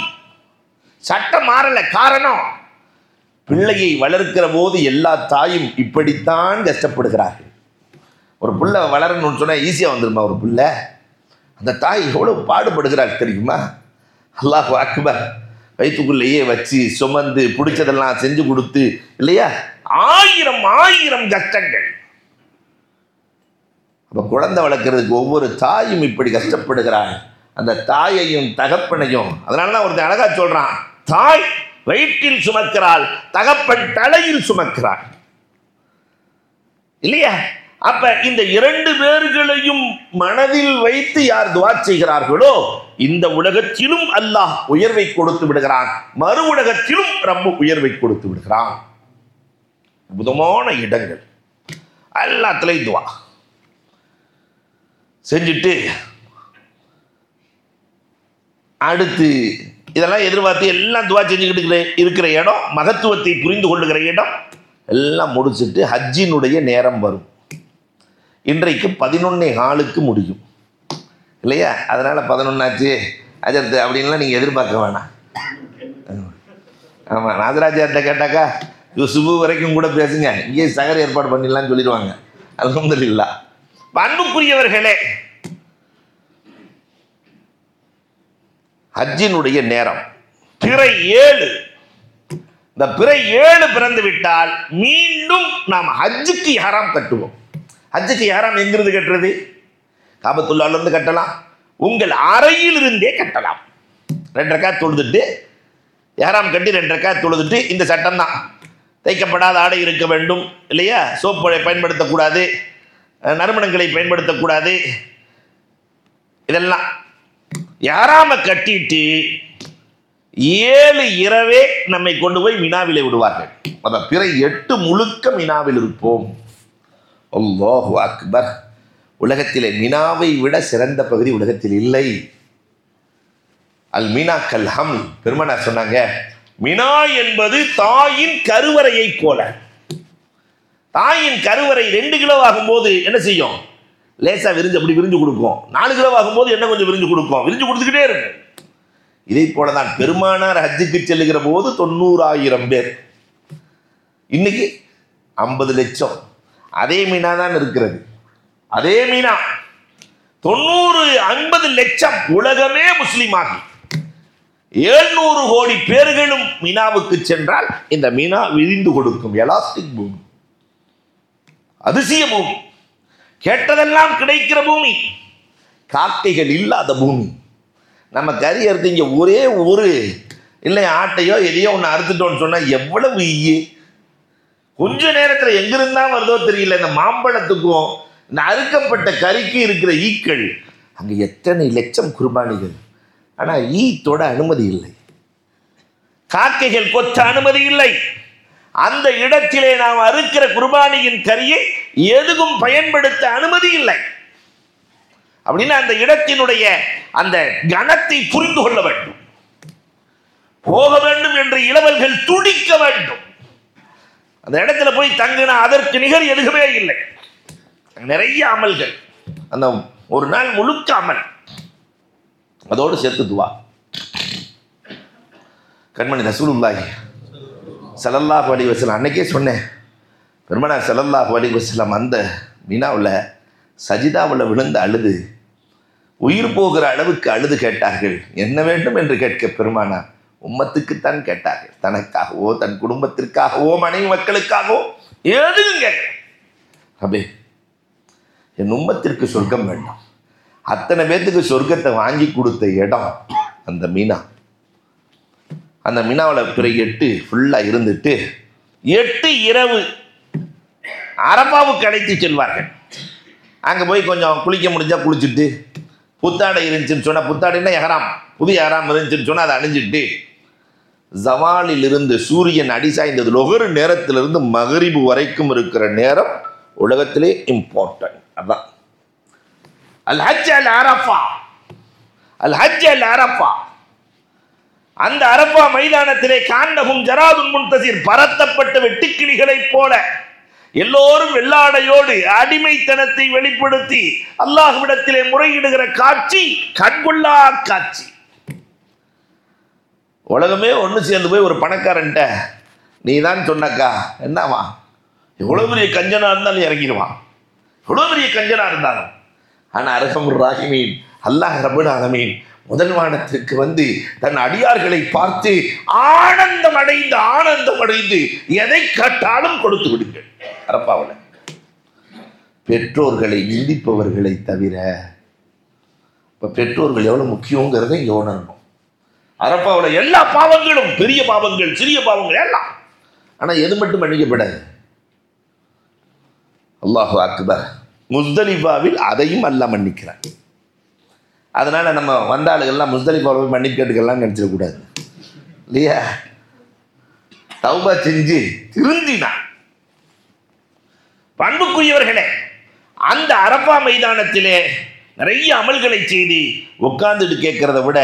சட்டம் மாறல. காரணம் பிள்ளையை வளர்க்கிற போது எல்லா தாயும் இப்படித்தான் கஷ்டப்படுகிறார்கள். ஒரு பிள்ளை வளரணும்னு சொன்னால் ஈஸியாக வந்துருமா ஒரு பிள்ளை? அந்த தாய் எவ்வளவு பாடுபடுகிறார் தெரியுமா? அல்லாஹ் அக்பர். வயிற்றுக்குள்ளேயே வச்சு சுமந்து பிடிச்சதெல்லாம் செஞ்சு கொடுத்து இல்லையா? ஆயிரம் ஆயிரம் கஷ்டங்கள். அப்ப குழந்தை வளர்க்கறதுக்கு ஒவ்வொரு தாயும் இப்படி கஷ்டப்படுகிறாள். அந்த தாயையும் தகப்பனையும் அதனால தான் ஒருத்தன் அழகா சொல்றான் தாய் வயிற்றில் சுமக்கிறாள் தகப்பன் தலையில் சுமக்கிறாள். இல்லையா? அப்ப இந்த இரண்டு பேர்களையும் மனதில் வைத்து யார் துவா செய்கிறார்களோ இந்த உலகத்திலும் அல்லாஹ் உயர்வை கொடுத்து விடுகிறான். மறு உலகத்திலும் ரொம்ப உயர்வை கொடுத்து விடுகிறான். அற்புதமான இடங்கள். எல்லாத்துலயும் துவா. செஞ்சுட்டு அடுத்து இதெல்லாம் எதிர்பார்த்து எல்லாம் துவா செஞ்சுக்கிட்டு இருக்கிற- இடம் மகத்துவத்தை புரிந்து கொள்ளுகிற இடம் எல்லாம் முடிச்சிட்டு ஹஜ்ஜினுடைய நேரம் வரும். இன்றைக்கு பதினொன்னே காலுக்கு முடியும். இல்லையா? அதனால பதினொன்னாச்சு அஜர்த்து அப்படின்லாம் நீங்கள் எதிர்பார்க்க வேணாம். ஆமாம் நாகராஜார்கிட்ட கேட்டாக்கா இது சுபு வரைக்கும் கூட பேசுங்க. இங்கே சகர் ஏற்பாடு பண்ணிடலாம்னு சொல்லிடுவாங்க. அல்ஹம்துலில்லாஹ் அன்புக்குரியவர்களே ஹஜ்ஜினுடைய நேரம். பிறை ஏழு. இந்த பிறை ஏழு பிறந்து விட்டால் மீண்டும் நாம் ஹஜ்ஜுக்கு ஹராம் கட்டுவோம். ஹஜ்ஜுக்கு யாராம் எங்கிருந்து கட்டுறது? காபத்துள்ளாலிருந்து கட்டலாம். உங்கள் அறையிலிருந்தே கட்டலாம். ரெண்டரைக்கா தொழுதுட்டு யாராம் கட்டி ரெண்டரைக்கா தொழுதுட்டு இந்த சட்டம் தான். தைக்கப்படாத ஆடை இருக்க வேண்டும் இல்லையா? சோப்பை பயன்படுத்தக்கூடாது நறுமணங்களை பயன்படுத்தக்கூடாது. இதெல்லாம். யாராம கட்டிட்டு ஏழு இரவே நம்மை கொண்டு போய் மினாவிலே விடுவார்கள். அதை பிற எட்டு முழுக்க மினாவில் இருப்போம். அல்லாஹு அக்பர். உலகத்திலே மினாவை விட சிறந்த பகுதி உலகத்தில் இல்லை. அல் மீனா கல்ஹம் பெருமனார் சொன்னாங்க மினா என்பது தாயின் கருவறையை போல. தாயின் கருவறை ரெண்டு கிலோ ஆகும்போது என்ன செய்யும்? லேசா விரிஞ்சு அப்படி விரிஞ்சு கொடுக்கும். நாலு கிலோ ஆகும்போது என்ன கொஞ்சம் விரிஞ்சு கொடுக்கும்? விரிஞ்சு கொடுத்துக்கிட்டே இருக்கு இதை போலதான் பெருமானார் ஹஜ்ஜுக்கு செல்லுகிற போது தொண்ணூறாயிரம் பேர். இன்னைக்கு ஐம்பது லட்சம். அதே மீனா தான் இருக்கிறது. அதே மீனா. தொண்ணூறு ஐம்பது லட்சம் உலகமே முஸ்லிமாகி. ஏழ்நூறு கோடி பேர்களும் மீனாவுக்கு சென்றால் இந்த மீனா விரிந்து கொடுக்கும். எலாஸ்டிக் பூமி. அதிசய பூமி. கேட்டதெல்லாம் கிடைக்கிற பூமி. காக்கைகள் இல்லாத பூமி. நம்ம கறி அறுத்து இங்கே ஒரே ஒரு இல்லை ஆட்டையோ எதையோ ஒன்று அறுத்துட்டோன்னு சொன்னால் எவ்வளவு ஈயே கொஞ்ச நேரத்தில் எங்கிருந்தா வருதோ தெரியல. இந்த மாம்பழத்துக்கும் இந்த அறுக்கப்பட்ட கறிக்கு இருக்கிற ஈக்கள் அங்கே எத்தனை லட்சம் குர்பானிகள். ஆனால் ஈ தொட அனுமதி இல்லை. காக்கைகள் கொத்த அனுமதி இல்லை. அந்த இடத்திலே நாம் அறுக்கிற குர்பானியின் கரியை எதுவும் பயன்படுத்த அனுமதி இல்லை. அப்படின்னு அந்த இடத்தினுடைய அந்த கணத்தை புரிந்து கொள்ள வேண்டும். போக வேண்டும் என்று இளவல்கள் துடிக்க வேண்டும். அந்த இடத்துல போய் தங்கினா அதற்கு நிகர் எதுவுமே இல்லை. நிறைய அமல்கள். அந்த ஒரு நாள் முழுக்க அமல். அதோடு சேர்த்து துவா. கண்மணி ரசூலுல்லாஹி ஸல்லல்லாஹு அலைஹி வஸல்லம் அன்னைக்கே சொன்னேன் பெருமனார் ஸல்லல்லாஹு அலைஹி வஸல்லம் அந்த மீனாவில் சஜிதாவில் விழுந்து அழுது உயிர் போகிற அளவுக்கு அழுது கேட்டார்கள். என்ன வேண்டும் என்று கேட்க பெருமானார் உம்மத்துக்குத்தான் கேட்டார்கள். தனக்காகவோ தன் குடும்பத்திற்காகவோ மனைவி மக்களுக்காகவோ எதுவும் கேட்க அபே என் உம்மத்திற்கு சொர்க்கம் வேண்டாம். அத்தனை பேர்த்துக்கு சொர்க்கத்தை வாங்கி கொடுத்த இடம் அந்த மீனா. அந்த மீனாவில் பிற எட்டு ஃபுல்லாக இருந்துட்டு எட்டு இரவு அரபாவுக்கு அழைத்து செல்வார்கள். அங்கே போய் கொஞ்சம் குளிக்க முடிஞ்சா குளிச்சுட்டு புத்தாடை இருந்துச்சுன்னு சொன்னால் புத்தாடைன்னா எகராம் புது எகராம் இருந்துச்சுன்னு சொன்னால் அதை அணிஞ்சிட்டு ஜவாலிலிருந்து சூரியன் அடிசாய்ந்தது. ஒவ்வொரு நேரத்திலிருந்து மகரிபு வரைக்கும் இருக்கிற நேரம் உலகத்திலே இம்பார்ட்டன்ட் அதான். அல் ஹஜ் அல் அரஃபா. அல் ஹஜ் அல் அரஃபா. அந்த அரபா மைதானத்திலே காண்டகும் ஜராதுன் முன்தசீர் பரத்தப்பட்ட வெட்டுக்கிளிகளைப் போல எல்லோரும் வெள்ளாடையோடு அடிமைத்தனத்தை வெளிப்படுத்தி அல்லாஹ்விடத்திலே முறையிடுகிற காட்சி கண்கொள்ளா காட்சி. உலகமே ஒன்று சேர்ந்து போய் ஒரு பணக்காரன்ட்ட நீ தான் சொன்னக்கா. என்னவா எவ்வளோ பெரிய கஞ்சனா இருந்தாலும் இறங்கிடுவான். எவ்வளோ பெரிய கஞ்சனா இருந்தாலும். ஆனால் அரகமுர் ராகிமீன் அல்லாஹ் ரபுல் ஆலமீன் முதல் வானத்திற்கு வந்து தன் அடியார்களை பார்த்து ஆனந்தம் அடைந்து ஆனந்தம் அடைந்து எதை கேட்டாலும் கொடுத்து விடுங்கள். அரப்பாவில் பெற்றோர்களை நிந்திப்பவர்களை தவிர இப்போ பெற்றோர்கள் எவ்வளோ முக்கியங்கிறத இங்கே உணரணும். அரப்பாவில் எல்லா பாவங்களும் பெரிய பாவங்கள் சிறிய பாவங்கள் எல்லாம். ஆனால் எது மட்டும் மன்னிக்கப்படாது அல்லாஹு அக்பர் முஸ்தலிஃபாவில் அதையும் அல்ல மன்னிக்கிறான். அதனால நம்ம வந்த ஆளுகள்லாம் முஸ்தலிஃபாவில் போய் மன்னிப்பு நினச்சிடக்கூடாது. இல்லையா? தௌபா செஞ்சு திருந்தினான். பண்புக்குரியவர்களே அந்த அரப்பா மைதானத்திலே நிறைய அமல்களை செய்து உட்கார்ந்துட்டு கேட்கறத விட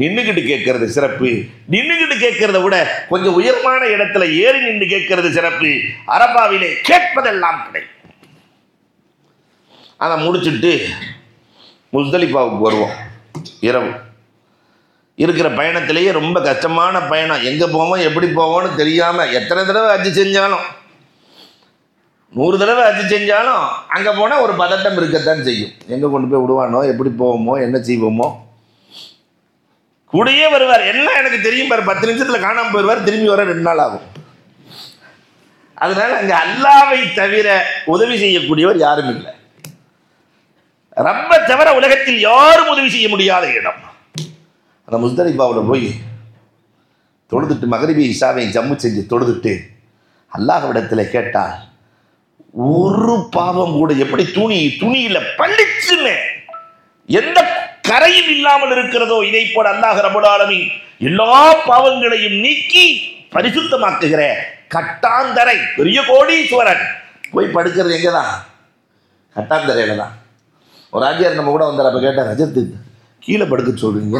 நின்றுக்கிட்டு கேட்கறது சிறப்பு. நின்றுக்கிட்டு கேட்கறத விட கொஞ்சம் உயர்வான இடத்துல ஏறி நின்று கேட்கறது சிறப்பு. அரபாவிலே கேட்பதெல்லாம் கிடைக்கும். அதை முடிச்சுட்டு முஸ்தலிஃபாவுக்கு வருவோம். இரவு. இருக்கிற பயணத்திலேயே ரொம்ப கஷ்டமான பயணம். எங்கே போவோம் எப்படி போவோம்னு தெரியாமல் எத்தனை தடவை அஜி செஞ்சாலும் நூறு தடவை அஜி செஞ்சாலும் அங்கே போனால் ஒரு பதட்டம் இருக்கத்தான் செய்யும். எங்கே கொண்டு போய் விடுவானோ எப்படி போவோமோ என்ன செய்வோமோ கூடயே வருவார். எல்லாம் எனக்கு தெரியும் பாரு. பத்து நிமிஷத்தில் காணாமல் போயிடுவார். திரும்பி வர ரெண்டு நாள் ஆகும். அதனால அங்கே அல்லாவை தவிர உதவி செய்யக்கூடியவர் யாரும் இல்லை. ரப்ப தவிர உலகத்தில் யாரும் உதவி செய்ய முடியாத இடம். அந்த முஸ்தலிஃபாவில் போய் தொழுதுட்டு மகரிபி இசாவை ஜம்மு செஞ்சு தொழுதுட்டு அல்லாஹ்விடத்தில் கேட்டால் ஒரு பாவம் கூட எப்படி? துணி துணியில் பளிச்சுன்னு எந்த கரையும் இல்லாமல் இருக்கிறதோ இதை போல அல்லாஹ் ரபுடாலமி எல்லா பாவங்களையும் நீக்கி பரிசுத்தமாக்குகிற கட்டாந்தரை பெரிய கோடீஸ்வரன். போய் படுக்கிறது எங்கே தான் கட்டாந்தரையில் தான் ஒரு ஆஜியார் நம்ம கூட வந்தார் அப்போ கேட்டார் ரஜத்து கீழே படுக்க சொல்கிறீங்க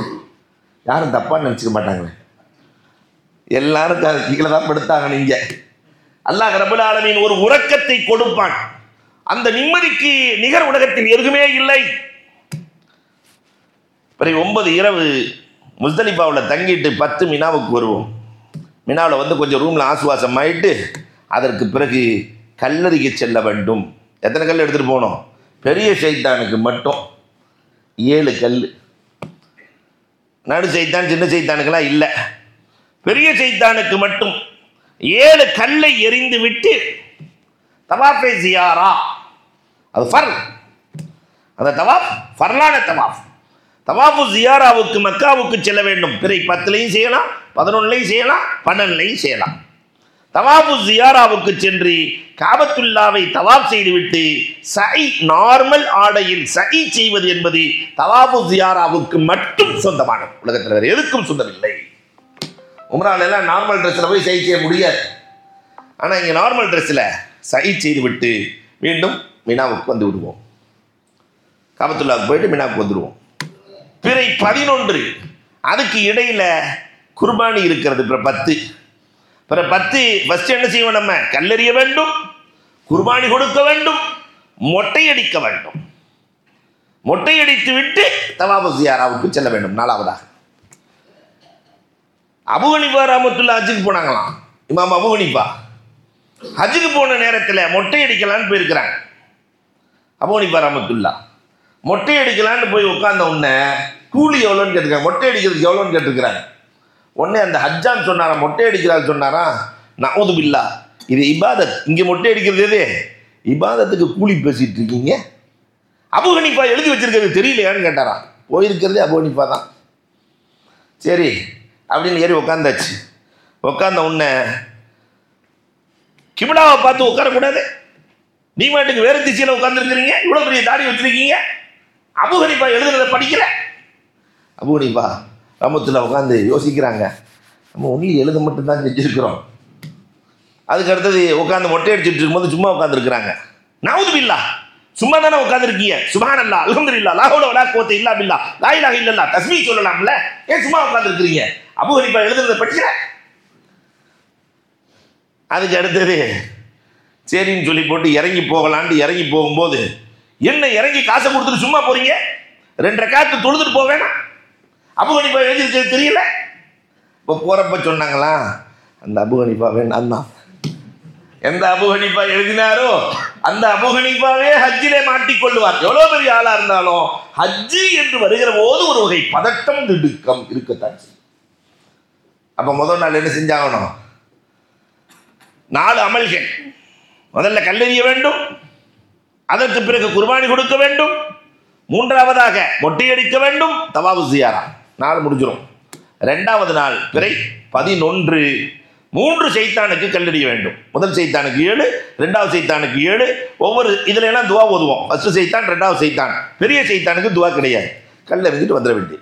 யாரும் தப்பாக நினச்சிக்க மாட்டாங்களே. எல்லாரும் கீழே தான் படுத்தாங்க நீங்கள் அல்லாஹ் ரபுல் ஒரு உறக்கத்தை கொடுப்பான். அந்த நிம்மதிக்கு நிகர் உலகத்தில் எதுவுமே இல்லை. பிறகு ஒன்பது இரவு முஸ்தலிஃபாவில் தங்கிட்டு பத்து மினாவுக்கு வருவோம். மினாவில் வந்து கொஞ்சம் ரூமில் ஆசுவாசம் ஆயிட்டு அதற்கு பிறகு கல்லறிக்கு செல்ல வேண்டும். எத்தனை கல் எடுத்துகிட்டு போனோம்? பெரிய சைத்தானுக்கு மட்டும் ஏழு கல். நடு சைத்தான் சின்ன சைத்தானுக்கெல்லாம் இல்லை. பெரிய சைத்தானுக்கு மட்டும் ஏழு கல்லை எறிந்து விட்டு தவாஃபே ஜியாரா. அது ஃபர் அந்த தவாஃப் ஃபர்லான தவாஃப். தவாஃபு ஜியாராவுக்கு மக்காவுக்கு செல்ல வேண்டும். பிறை பத்துலையும் செய்யலாம் பதினொன்னுலையும் செய்யலாம் பன்னெண்டுலையும் செய்யலாம். தவாஃபு ஜியாராவுக்கு சென்று காபத்துல்லாவை தவாப் செய்துவிட்டு சை நார்மல் ஆடையில் சை செய்வது என்பது தவாஃபு ஜியாராவுக்கு மட்டும் சொந்தமானது. உலகத்தில் வேறு எதுக்கும் சொந்தமில்லை. உம்ரால எல்லாம் நார்மல் ட்ரெஸ்ஸில் போய் சை செய்ய முடியாது. ஆனால் இங்கே நார்மல் ட்ரெஸ்ஸில் சை செய்துவிட்டு மீண்டும் மினாவுக்கு வந்து விடுவோம். காபத்துல்லாவுக்கு போயிட்டு மினாவுக்கு வந்துடுவோம் பிறை பதினொன்று. அதுக்கு இடையில குர்பானி இருக்கிறது. பிற பத்து. பிற பத்து ஃபஸ்ட் என்ன செய்வோம் நம்ம? கல்லெறிய வேண்டும். குர்பானி கொடுக்க வேண்டும். மொட்டையடிக்க வேண்டும். மொட்டையடித்து விட்டு தவாபு ஜியாராவுக்கு செல்ல வேண்டும். நாலாவதாக. அபுகணிப்பா ஹனீஃபா ஹஜ்ஜுக்கு போனாங்களாம். இமாம் அபுகணிப்பா ஹஜ்ஜுக்கு போன நேரத்தில் மொட்டை அடிக்கலான்னு போயிருக்கிறாங்க. அபுகணிப்பா ஹனீஃபா மொட்டை அடிக்கலான்னு போய் உட்கார்ந்த உடனே கூலி எவ்வளோன்னு கேட்டிருக்காங்க மொட்டை அடிக்கிறதுக்கு எவ்வளோன்னு கேட்டிருக்கிறாங்க உடனே அந்த ஹஜ்ஜான் சொன்னாரா? மொட்டை அடிக்கிறாள் சொன்னாரா? நவுது பில்லா. இது இபாதத். இங்கே மொட்டை அடிக்கிறது எது? இபாதத்துக்கு கூலி பேசிகிட்டு இருக்கீங்க. அபு எழுதி வச்சிருக்கிறது தெரியலையான்னு கேட்டாராம். போயிருக்கிறதே அபு ஹனீஃபா தான். சரி அப்படின்னு ஏறி உட்காந்தாச்சு உட்காந்த உடனே கிமிடாவை பார்த்து உட்காரக்கூடாது. நீ மாட்டுக்கு வேறு திசையில் உட்காந்துருக்கிறீங்க இவ்வளோ பெரிய தாடி வச்சிருக்கீங்க. அபு ஹனீஃபா எழுதுறத அபு ஹனீஃபா ரமத்தில் உட்காந்து யோசிக்கிறாங்க. நம்ம ஒன்லி எழுத மட்டும்தான் செஞ்சுருக்கிறோம். அதுக்கு அடுத்தது உட்காந்து மொட்டை அடிச்சுட்டு இருக்கும்போது சும்மா உட்காந்துருக்குறாங்க நவுது பில்லா. சும்மா தானே உட்காந்துருக்கீங்க சுபான் அல்லா அல்ஹம்துலில்லா லாஹோட வலா கோத்த இல்லா பில்லா. லா இலாஹ இல்லல்லா தஸ்மி சொல்லலாம்ல. ஏன் சும்மா உட்காந்துருக்கிறீங்க அபு ஹனீஃபா எழுதுறத படிக்கல அதுக்கு அடுத்தது சரின்னு சொல்லி போட்டு இறங்கி போகலான்ட்டு இறங்கி போகும்போது என்ன இறங்கி காசை கொடுத்துட்டு சும்மா போறீங்க? ரெண்டரை காத்து தொழுதுட்டு போவேண்ணா அபு ஹனீஃபா எழுதிருக்கிறது தெரியல? இப்போ போகிறப்ப சொன்னாங்களா? அந்த அபு ஹனீஃபா வேண்டாம் தான் எந்த அபு ஹனீஃபா எழுதினாரோ அந்த அபு ஹனீஃபாவே ஹஜ்ஜிலே மாட்டிக்கொள்ளுவார். எவ்வளோ பெரிய ஆளாக இருந்தாலும் ஹஜ்ஜி என்று வருகிற போது ஒரு வகை பதட்டம் திடுக்கம் இருக்கத்தான் செய்யும். அப்போ முதல் நாள் என்ன செஞ்சாகணும்? நாலு அமல்கள். முதல்ல கல்லெறிய வேண்டும். அதற்கு பிறகு குர்பானி கொடுக்க வேண்டும். மூன்றாவதாக மொட்டையடிக்க வேண்டும். தவாபு சியாரா. நாள் முடிஞ்சிடும் ரெண்டாவது நாள் பிறை பதினொன்று. மூன்று சைத்தானுக்கு கல்லெறிய வேண்டும். முதல் சைத்தானுக்கு ஏழு ரெண்டாவது சைத்தானுக்கு ஏழு. ஒவ்வொரு இதுல எல்லாம் துவா ஓதுவோம். ஃபர்ஸ்ட் சைத்தான் ரெண்டாவது சைத்தான். பெரிய சைத்தானுக்கு துவா கிடையாது. கல்லெறிஞ்சிட்டு வந்துட வேண்டிய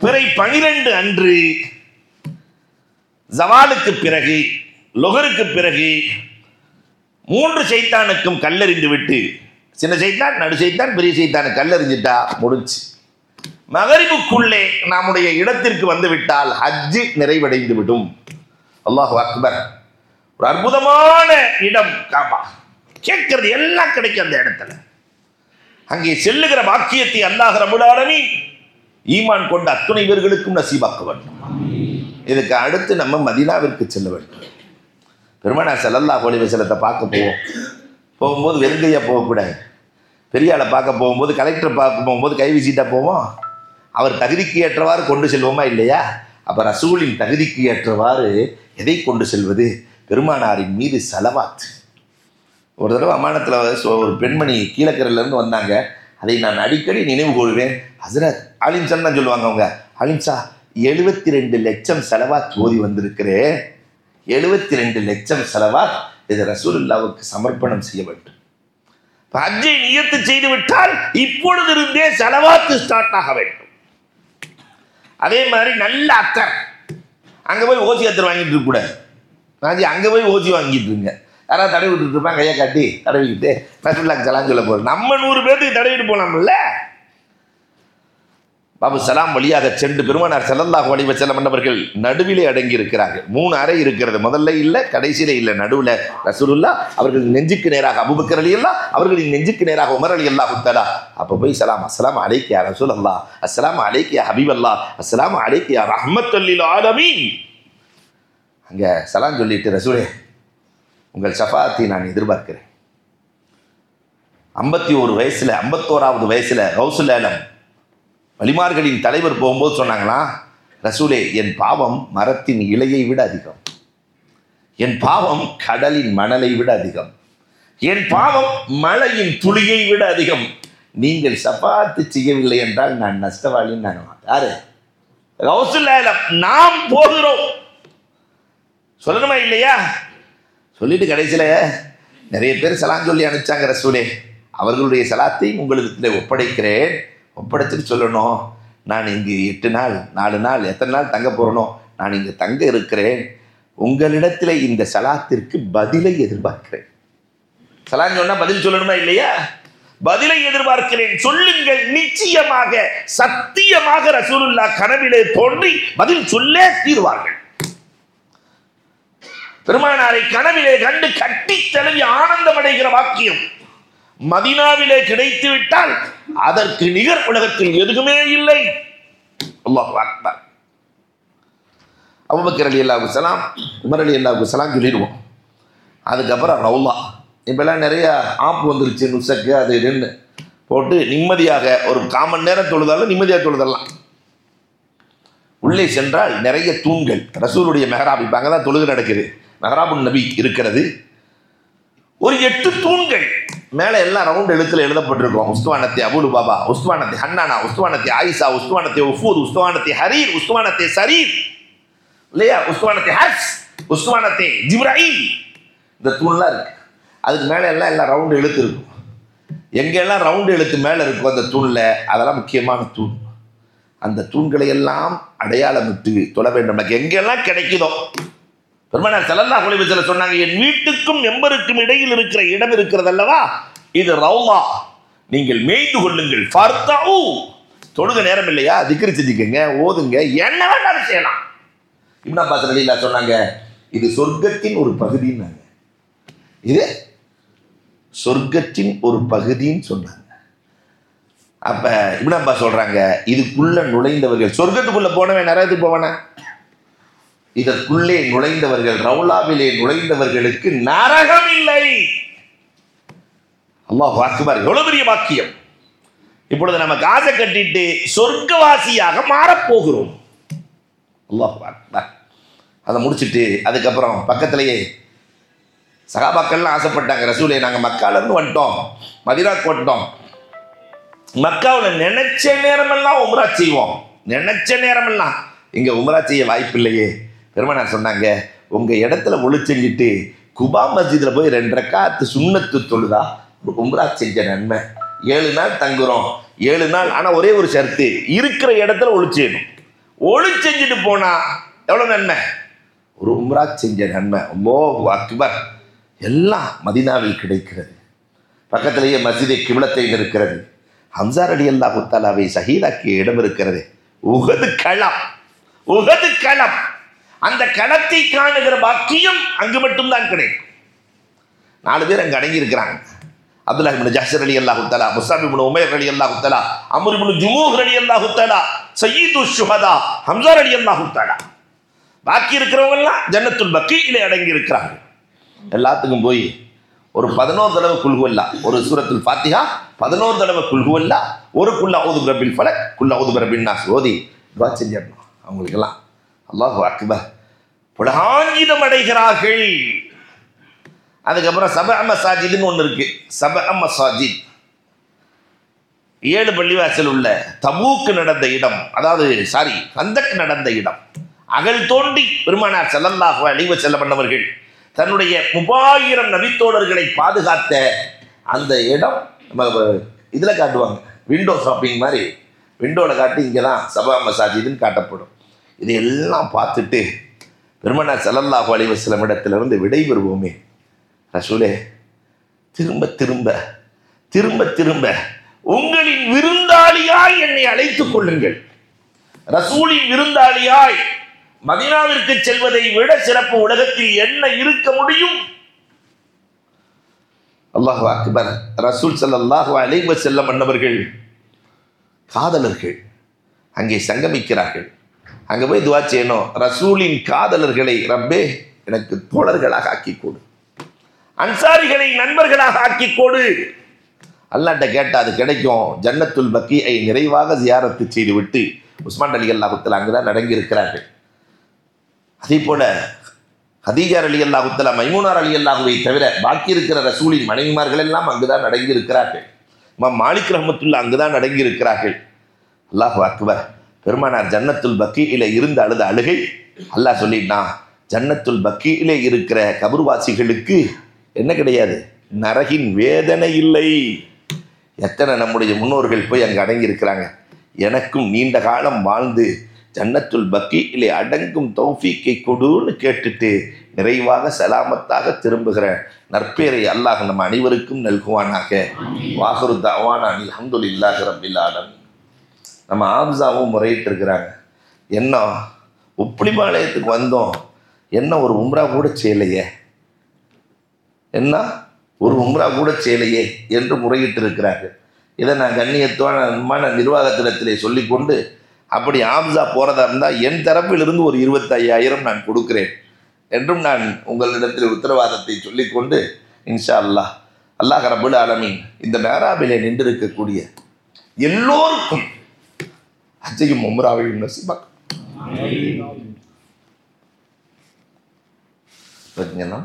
பிறை பனிரெண்டு அன்று. ஜவாலுக்கு பிறகு லொகருக்கு பிறகு மூன்று சைத்தானுக்கும் கல்லறிந்து விட்டு சின்ன சைத்தான் நடு சைத்தான் பெரிய சைத்தானு கல்லறிஞ்சிட்டா முடிஞ்சு மகரிபுக்குள்ளே நம்முடைய இடத்திற்கு வந்துவிட்டால் ஹஜ்ஜு நிறைவடைந்து விடும் அல்லாஹு அக்பர். ஒரு அற்புதமான இடம் காபா. கேட்கறது எல்லாம் கிடைக்கும் அந்த இடத்துல. அங்கே செல்லுகிற வாக்கியத்தை அல்லாஹ் ரபுல் ஈமான் கொண்ட அத்துணை பேர்களுக்கும் நசீபாக்க வேண்டும். இதுக்கு அடுத்து நம்ம மதினாவிற்கு செல்ல வேண்டும். பெருமானார் செல்லல்லா கோழி வசலத்தை பார்க்க போவோம். போகும்போது வெறுங்கையா போகக்கூடாது. பெரிய ஆளை பார்க்க போகும்போது கலெக்டர் பார்க்க போகும்போது கை வீசிட்டா போவோம். அவர் தகுதிக்கு ஏற்றவாறு கொண்டு செல்வோமா இல்லையா? அப்போ ரசூலின் தகுதிக்கு ஏற்றவாறு எதை கொண்டு செல்வது? பெருமானாரின் மீது செலவாத்து ஒரு தடவை அம்மானத்தில் ஒரு பெண்மணி கீழக்கரையிலேருந்து வந்தாங்க. அதை நான் அடிக்கடி நினைவு கொள்வேன் ஹசரத் அலிம்சான் தான் சொல்லுவாங்க அவங்க. அலிம்சா எழுபத்தி ரெண்டு லட்சம் செலவாத் ஓதி வந்திருக்கிறேன். எழுபத்தி ரெண்டு லட்சம் செலவாத் இது ரசூலுல்லாவுக்கு சமர்ப்பணம் செய்ய வேண்டும். ஹஜ்ஜை நியத்து செய்து விட்டால் இப்பொழுது இருந்தே செலவாத்து ஸ்டார்ட் ஆக வேண்டும். அதே மாதிரி நல்ல அத்தர் அங்கே போய் ஓசி அத்தர் வாங்கிட்டு இருக்க ராஜி அங்கே போய் ஓசி வாங்கிட்டு இருங்க. யாராவது தடவி விட்டுட்டு இருப்பான் கையை காட்டி தடவிக்கிட்டு. ரசூல்லாக்கு சலாம் சொல்ல போகிறோம் நம்ம நூறு பேர்த்துக்கு தடவிட்டு போலாம்ல? பாபு சலாம் வழியாக சென்று பெருமானார் செல்லல்லாஹு அலைஹி செல்லம் என்பவர்கள் நடுவிலே அடங்கி இருக்கிறார்கள். மூணு அறை இருக்கிறது. முதல்ல இல்லை கடைசியில இல்லை. நடுவில் ரசூலுல்லா அவர்கள் நெஞ்சுக்கு நேராக அபுபக்கர் அலி அல்லா அவர்களின் நெஞ்சுக்கு நேராக உமர் அலி அல்லா உத்தலா அப்போ போய் சலாம் அஸ்லாம் அலைக்கியா ரசூல் அல்லா அஸ்லாம் அலைக்கியா ஹபீப் அல்லா அஸ்லாம் அலைக்கியா ரஹ்மத் அல்லில் ஆலமீன். அங்கே சலாம் சொல்லிட்டு ரசூலே உங்கள் ஷஃபாத்தை நான் எதிர்பார்க்கிறேன். ஐம்பத்தி ஒரு வயசில் ஐம்பத்தோராவது வயசுல ஆலம் வலிமார்களின் தலைவர் போகும்போது சொன்னாங்களா ரசூலே என் பாவம் மரத்தின் இலையை விட அதிகம். என் பாவம் கடலின் மணலை விட அதிகம். என் பாவம் மழையின் துளியை விட அதிகம். நீங்கள் சப்பாத்து செய்யவில்லை என்றால் நான் நஷ்டவாளின்னு நான் யாரு? நாம் போகிறோம். சொல்லணுமா இல்லையா? சொல்லிட்டு கடைசியில் நிறைய பேர் சலான் சொல்லி அனுப்பிச்சாங்க ரசூலே. அவர்களுடைய சலாத்தை உங்களுக்கு ஒப்படைக்கிறேன். ஒப்படைச்சிட்டு சொல்லணும். நான் இங்கு எட்டு நாள் நாலு நாள் எத்தனை நாள் தங்க போகிறனோ நான் இங்கு தங்க இருக்கிறேன். உங்களிடத்தில் இந்த சலாத்திற்கு பதிலை எதிர்பார்க்கிறேன். சலான்னு சொன்னா பதில் சொல்லணுமா இல்லையா? பதிலை எதிர்பார்க்கிறேன். சொல்லுங்கள் நிச்சயமாக சத்தியமாக ரசூலுல்லா கனவிலே தோன்றி பதில் சொல்லே தீர்வார்கள். பெருமானாரை கனவிலே கண்டு கட்டி தழுவி ஆனந்தம் அடைகிற வாக்கியம். மதினாவிலே கிடைத்து விட்டால் அதற்கு நிகர் உலகத்தில் எதுவுமே இல்லை. அல்லாஹ் அக்பர். அபுபக்கர் அலி அல்லாஹு சலாம் உமர் அலி அல்லாஹு சலாம் சொல்லிடுவோம். அதுக்கப்புறம் ரவுலா. இப்பெல்லாம் நிறைய ஆப் வந்துருச்சு நுசக்கு அது இதுன்னு. போட்டு நிம்மதியாக ஒரு காமன் நேரம் தொழுதாலும் நிம்மதியாக தொழுதலாம் உள்ளே சென்றால் நிறைய தூண்கள். ரசூலுடைய மெஹராப் இப்போ அங்கே தான் தொழுகை நடக்குது. மெஹராபுன் நபி இருக்கிறது. ஒரு எட்டு தூண்கள். மேலே எல்லாம் ரவுண்ட் எழுத்துல எழுதப்பட்டிருக்கோம். உஸ்துவானத்தை அபுலு பாபா உஸ்துவானத்தை ஹன்னானா உஸ்துவானத்தை ஆயிஷா உஸ்துவானத்தை உஃபூத் உஸ்துவானத்தை ஹரீர் உஸ்துவானத்தை சரீர் இல்லையா? உஸ்துவானத்தை ஹஸ் உஸ்துவானத்தை ஜிப்ராஹிம். இந்த தூண்லாம் இருக்கு. அதுக்கு மேலே எல்லாம் எல்லாம் ரவுண்டு எழுத்து இருக்கும். எங்கெல்லாம் ரவுண்டு எழுத்து மேலே இருக்கும் அந்த தூணில் அதெல்லாம் முக்கியமான தூண். அந்த தூண்களை எல்லாம் அடையாளமிட்டு தொட வேண்டும். நமக்கு எங்கெல்லாம் கிடைக்குதோ பெருமனார் செல்லல்லா குலிபத்தில் சொன்னாங்க என் வீட்டுக்கும் எம்பருக்கும் இடையில் இருக்கிற இடம் இருக்கிறது அல்லவா இது ரவுலா நீங்கள் மேய்ந்து கொள்ளுங்கள். ஃபர்தாவு தொழுக நேரம் இல்லையா? திக்ரு செஞ்சுக்கங்க ஓதுங்க. என்ன வேண்டாலும் செய்யலாம். இப்னா அப்பாஸ் ரலியல்லாஹு சொன்னாங்க இது சொர்க்கத்தின் ஒரு பகுதின்னாங்க. இது சொர்க்கத்தின் ஒரு பகுதின்னு சொன்னாங்க. அப்போ இப்னா அப்பாஸ் சொல்கிறாங்க இதுக்குள்ளே நுழைந்தவர்கள் சொர்க்கத்துக்குள்ளே போனவன் நரகத்துக்கு போவானே? இதற்குள்ளே நுழைந்தவர்கள் ரவுலாவிலே நுழைந்தவர்களுக்கு நரகம் இல்லை. அல்லாஹ் அக்பர் எவ்வளவு பெரிய வாக்கியம் இப்பொழுது நம்ம காசை கட்டிட்டு சொர்க்கவாசியாக மாறப்போகிறோம். அல்லாஹ் அக்பர். அதை முடிச்சிட்டு அதுக்கப்புறம் பக்கத்திலேயே சகாபாக்கள்லாம் ஆசைப்பட்டாங்க ரசூலே நாங்கள் மக்காலேருந்து வந்துட்டோம் மதிராக்கு கொட்டோம் மக்காவில் நினைச்ச நேரமெல்லாம் உமரா செய்வோம். நினைச்ச நேரமெல்லாம். இங்கே உமரா செய்ய வாய்ப்பு இல்லையே பெருமனார் சொன்னாங்க உங்கள் இடத்துல ஒளி குபா மஸ்ஜிதில் போய் ரெண்டு ரக்காத்து சுண்ணத்து தொழுதா? ஒரு உம்ரா செஞ்ச நன்மை. ஏழு நாள் தங்குறோம். ஏழு நாள் ஆனால் ஒரே ஒரு ஷர்த்து இருக்கிற இடத்துல ஒழிச்சிடணும் செய்யணும் ஒளி செஞ்சுட்டு எவ்வளோ நன்மை? ஒரு உம்ரா செஞ்ச நன்மை. ஓ அக்பர். எல்லாம் மதினாவில் கிடைக்கிறது. பக்கத்திலேயே மஸ்ஜிதை கிமிளத்தை இருக்கிறது. ஹம்சார் அலி அல்லா குத்தாலாவை சஹீதாக்கிய இடம் இருக்கிறது. உகது களம் உகது களம் அந்த களத்தை காணுகிற பாக்கியம் அங்கு மட்டும்தான் கிடைக்கும். நாலு பேர் அங்கே அடங்கியிருக்கிறாங்க. அப்துல்லா இப்னு ஜஹர் அலி அல்லாஹு தலா முசாப் இப்னு உமேர் அலி அல்லாஹு தலா அமர் இப்னு ஜுமூஹ் அலி அல்லாஹு தலா சயீது ஷுஹதா ஹம்சார் அலி அல்லாஹு தலா பாக்கி இருக்கிறவங்க எல்லாம் ஜன்னத்துல் பக்கீலே அடங்கி இருக்கிறாங்க எல்லாத்துக்கும் போய் ஒரு பதினோரு தடவை குல்குவல்லா ஒரு சூரத்தில் ஃபாத்திஹா பதினோரு தடவை குல்குவல்லா ஒரு குல்லா ஊது பிரபில் ஃபலக் குல்லா ஊது பிரபின் நாஸ் ஓதி துவா செஞ்சிடணும். அவங்களுக்கெல்லாம் அல்லாஹு அக்பர். புலகாங்கிதம் அடைகிறார்கள். அதுக்கப்புறம் சப மசாஜிதுன்னு ஒன்று இருக்கு. சப மசாஜித். ஏழு பள்ளிவாசல் உள்ள தபூக்கு நடந்த இடம். அதாவது சாரி கந்தக் நடந்த இடம். அகல் தோண்டி பெருமானார் செல்லல்லாக அழிவு செல்ல பண்ணவர்கள் தன்னுடைய முபாயிரம் நபித்தோழர்களை பாதுகாத்த அந்த இடம் நம்ம இதில் காட்டுவாங்க. விண்டோ ஷாப்பிங் மாதிரி. விண்டோவில் காட்டி இங்கே தான் சபா மசாஜிதுன்னு காட்டப்படும். இதையெல்லாம் பார்த்துட்டு பெருமனா செல்லல்லாஹு அழிவு செல்லும் இடத்திலிருந்து விடைபெறுவோமே. ரசூலே திரும்ப திரும்ப திரும்ப திரும்ப உங்களின் விருந்தாளியாய் என்னை அழைத்துக் கொள்ளுங்கள். ரசூலின் விருந்தாளியாய் மதினாவிற்கு செல்வதை விட சிறப்பு உலகத்தில் என்ன இருக்க முடியும்? அல்லாஹு அக்பர் ரசூல் ஸல்லல்லாஹு அலைஹி செல்ல அன்னவர்கள் காதலர்கள் அங்கே சங்கமிக்கிறார்கள். அங்கே போய் துவா செய்யணும். ரசூலின் காதலர்களை ரப்பே எனக்கு தோழர்களாக ஆக்கி கொடு அன்சாரிகளை நண்பர்களாக ஆக்கி கொடு அல்லாட்ட கேட்டால் அது கிடைக்கும். ஜன்னத்துல் பக்கியை நிறைவாக ஜியாரத்து செய்துவிட்டு உஸ்மான் அலி அல்லாஹுத்தலா அங்குதான் அடங்கி இருக்கிறார்கள் அதே போல ஹதீஜார் அலி அல்லாஹுத்தலா மைமூனார் அலி அல்லாஹுவை தவிர பாக்கி இருக்கிற ரசூலின் மனைவிமார்கள் எல்லாம் அங்குதான் தான் நடங்கியிருக்கிறார்கள் இமாம் மாலிக் ரஹமத்துல்லா அங்குதான் அடங்கி இருக்கிறார்கள் அல்லாஹ் அக்பர். பெருமானார் ஜன்னத்துல் பக்கியில இருந்து அழுத அழுகை அல்லாஹ் சொல்லிட்டான் ஜன்னத்துல் பக்கியிலே இருக்கிற கபர்வாசிகளுக்கு என்ன கிடையாது? நரகின் வேதனை இல்லை. எத்தனை நம்முடைய முன்னோர்கள் போய் அங்கே அடங்கி இருக்கிறாங்க எனக்கும் நீண்ட காலம் வாழ்ந்து ஜன்னத்துல் பக்கியிலே அடங்கும் தௌஃபீக்கை கொடுன்னு கேட்டுட்டு நிறைவாக சலாமத்தாக திரும்புகிற நற்பேரை அல்லாஹ் நம்ம அனைவருக்கும் நல்குவானாக. வாகரு தவான் அனில் அஹமதுல்லாஹ் ரபில் ஆலமீன். நம்ம ஆப்சாவும் முறையிட்டு இருக்கிறாங்க. என்ன? உப்புளிபாளையத்துக்கு வந்தோம். என்ன ஒரு உம்ரா கூட செய்யலையே? என்ன? ஒரு உம்ரா கூட செய்யலையே என்று முறையிட்டு இருக்கிறாங்க இதை நான் கண்ணியத்தோட நிர்வாகத்திடத்திலே சொல்லிக்கொண்டு அப்படி ஆம்சா போகிறதா இருந்தால் என் தரப்பிலிருந்து ஒரு இருபத்தையாயிரம் நான் கொடுக்கிறேன் என்றும் நான் உங்களிடத்தில் உத்தரவாதத்தை சொல்லிக்கொண்டு இன்ஷா அல்லாஹ் அல்லாஹ் ரபுல் ஆலமின் இந்த மேராபிலே நின்றிருக்கக்கூடிய எல்லோருக்கும் ஹஜ்ஜையும் உம்ராவையும் நசிபாக் பார்த்தீங்கன்னா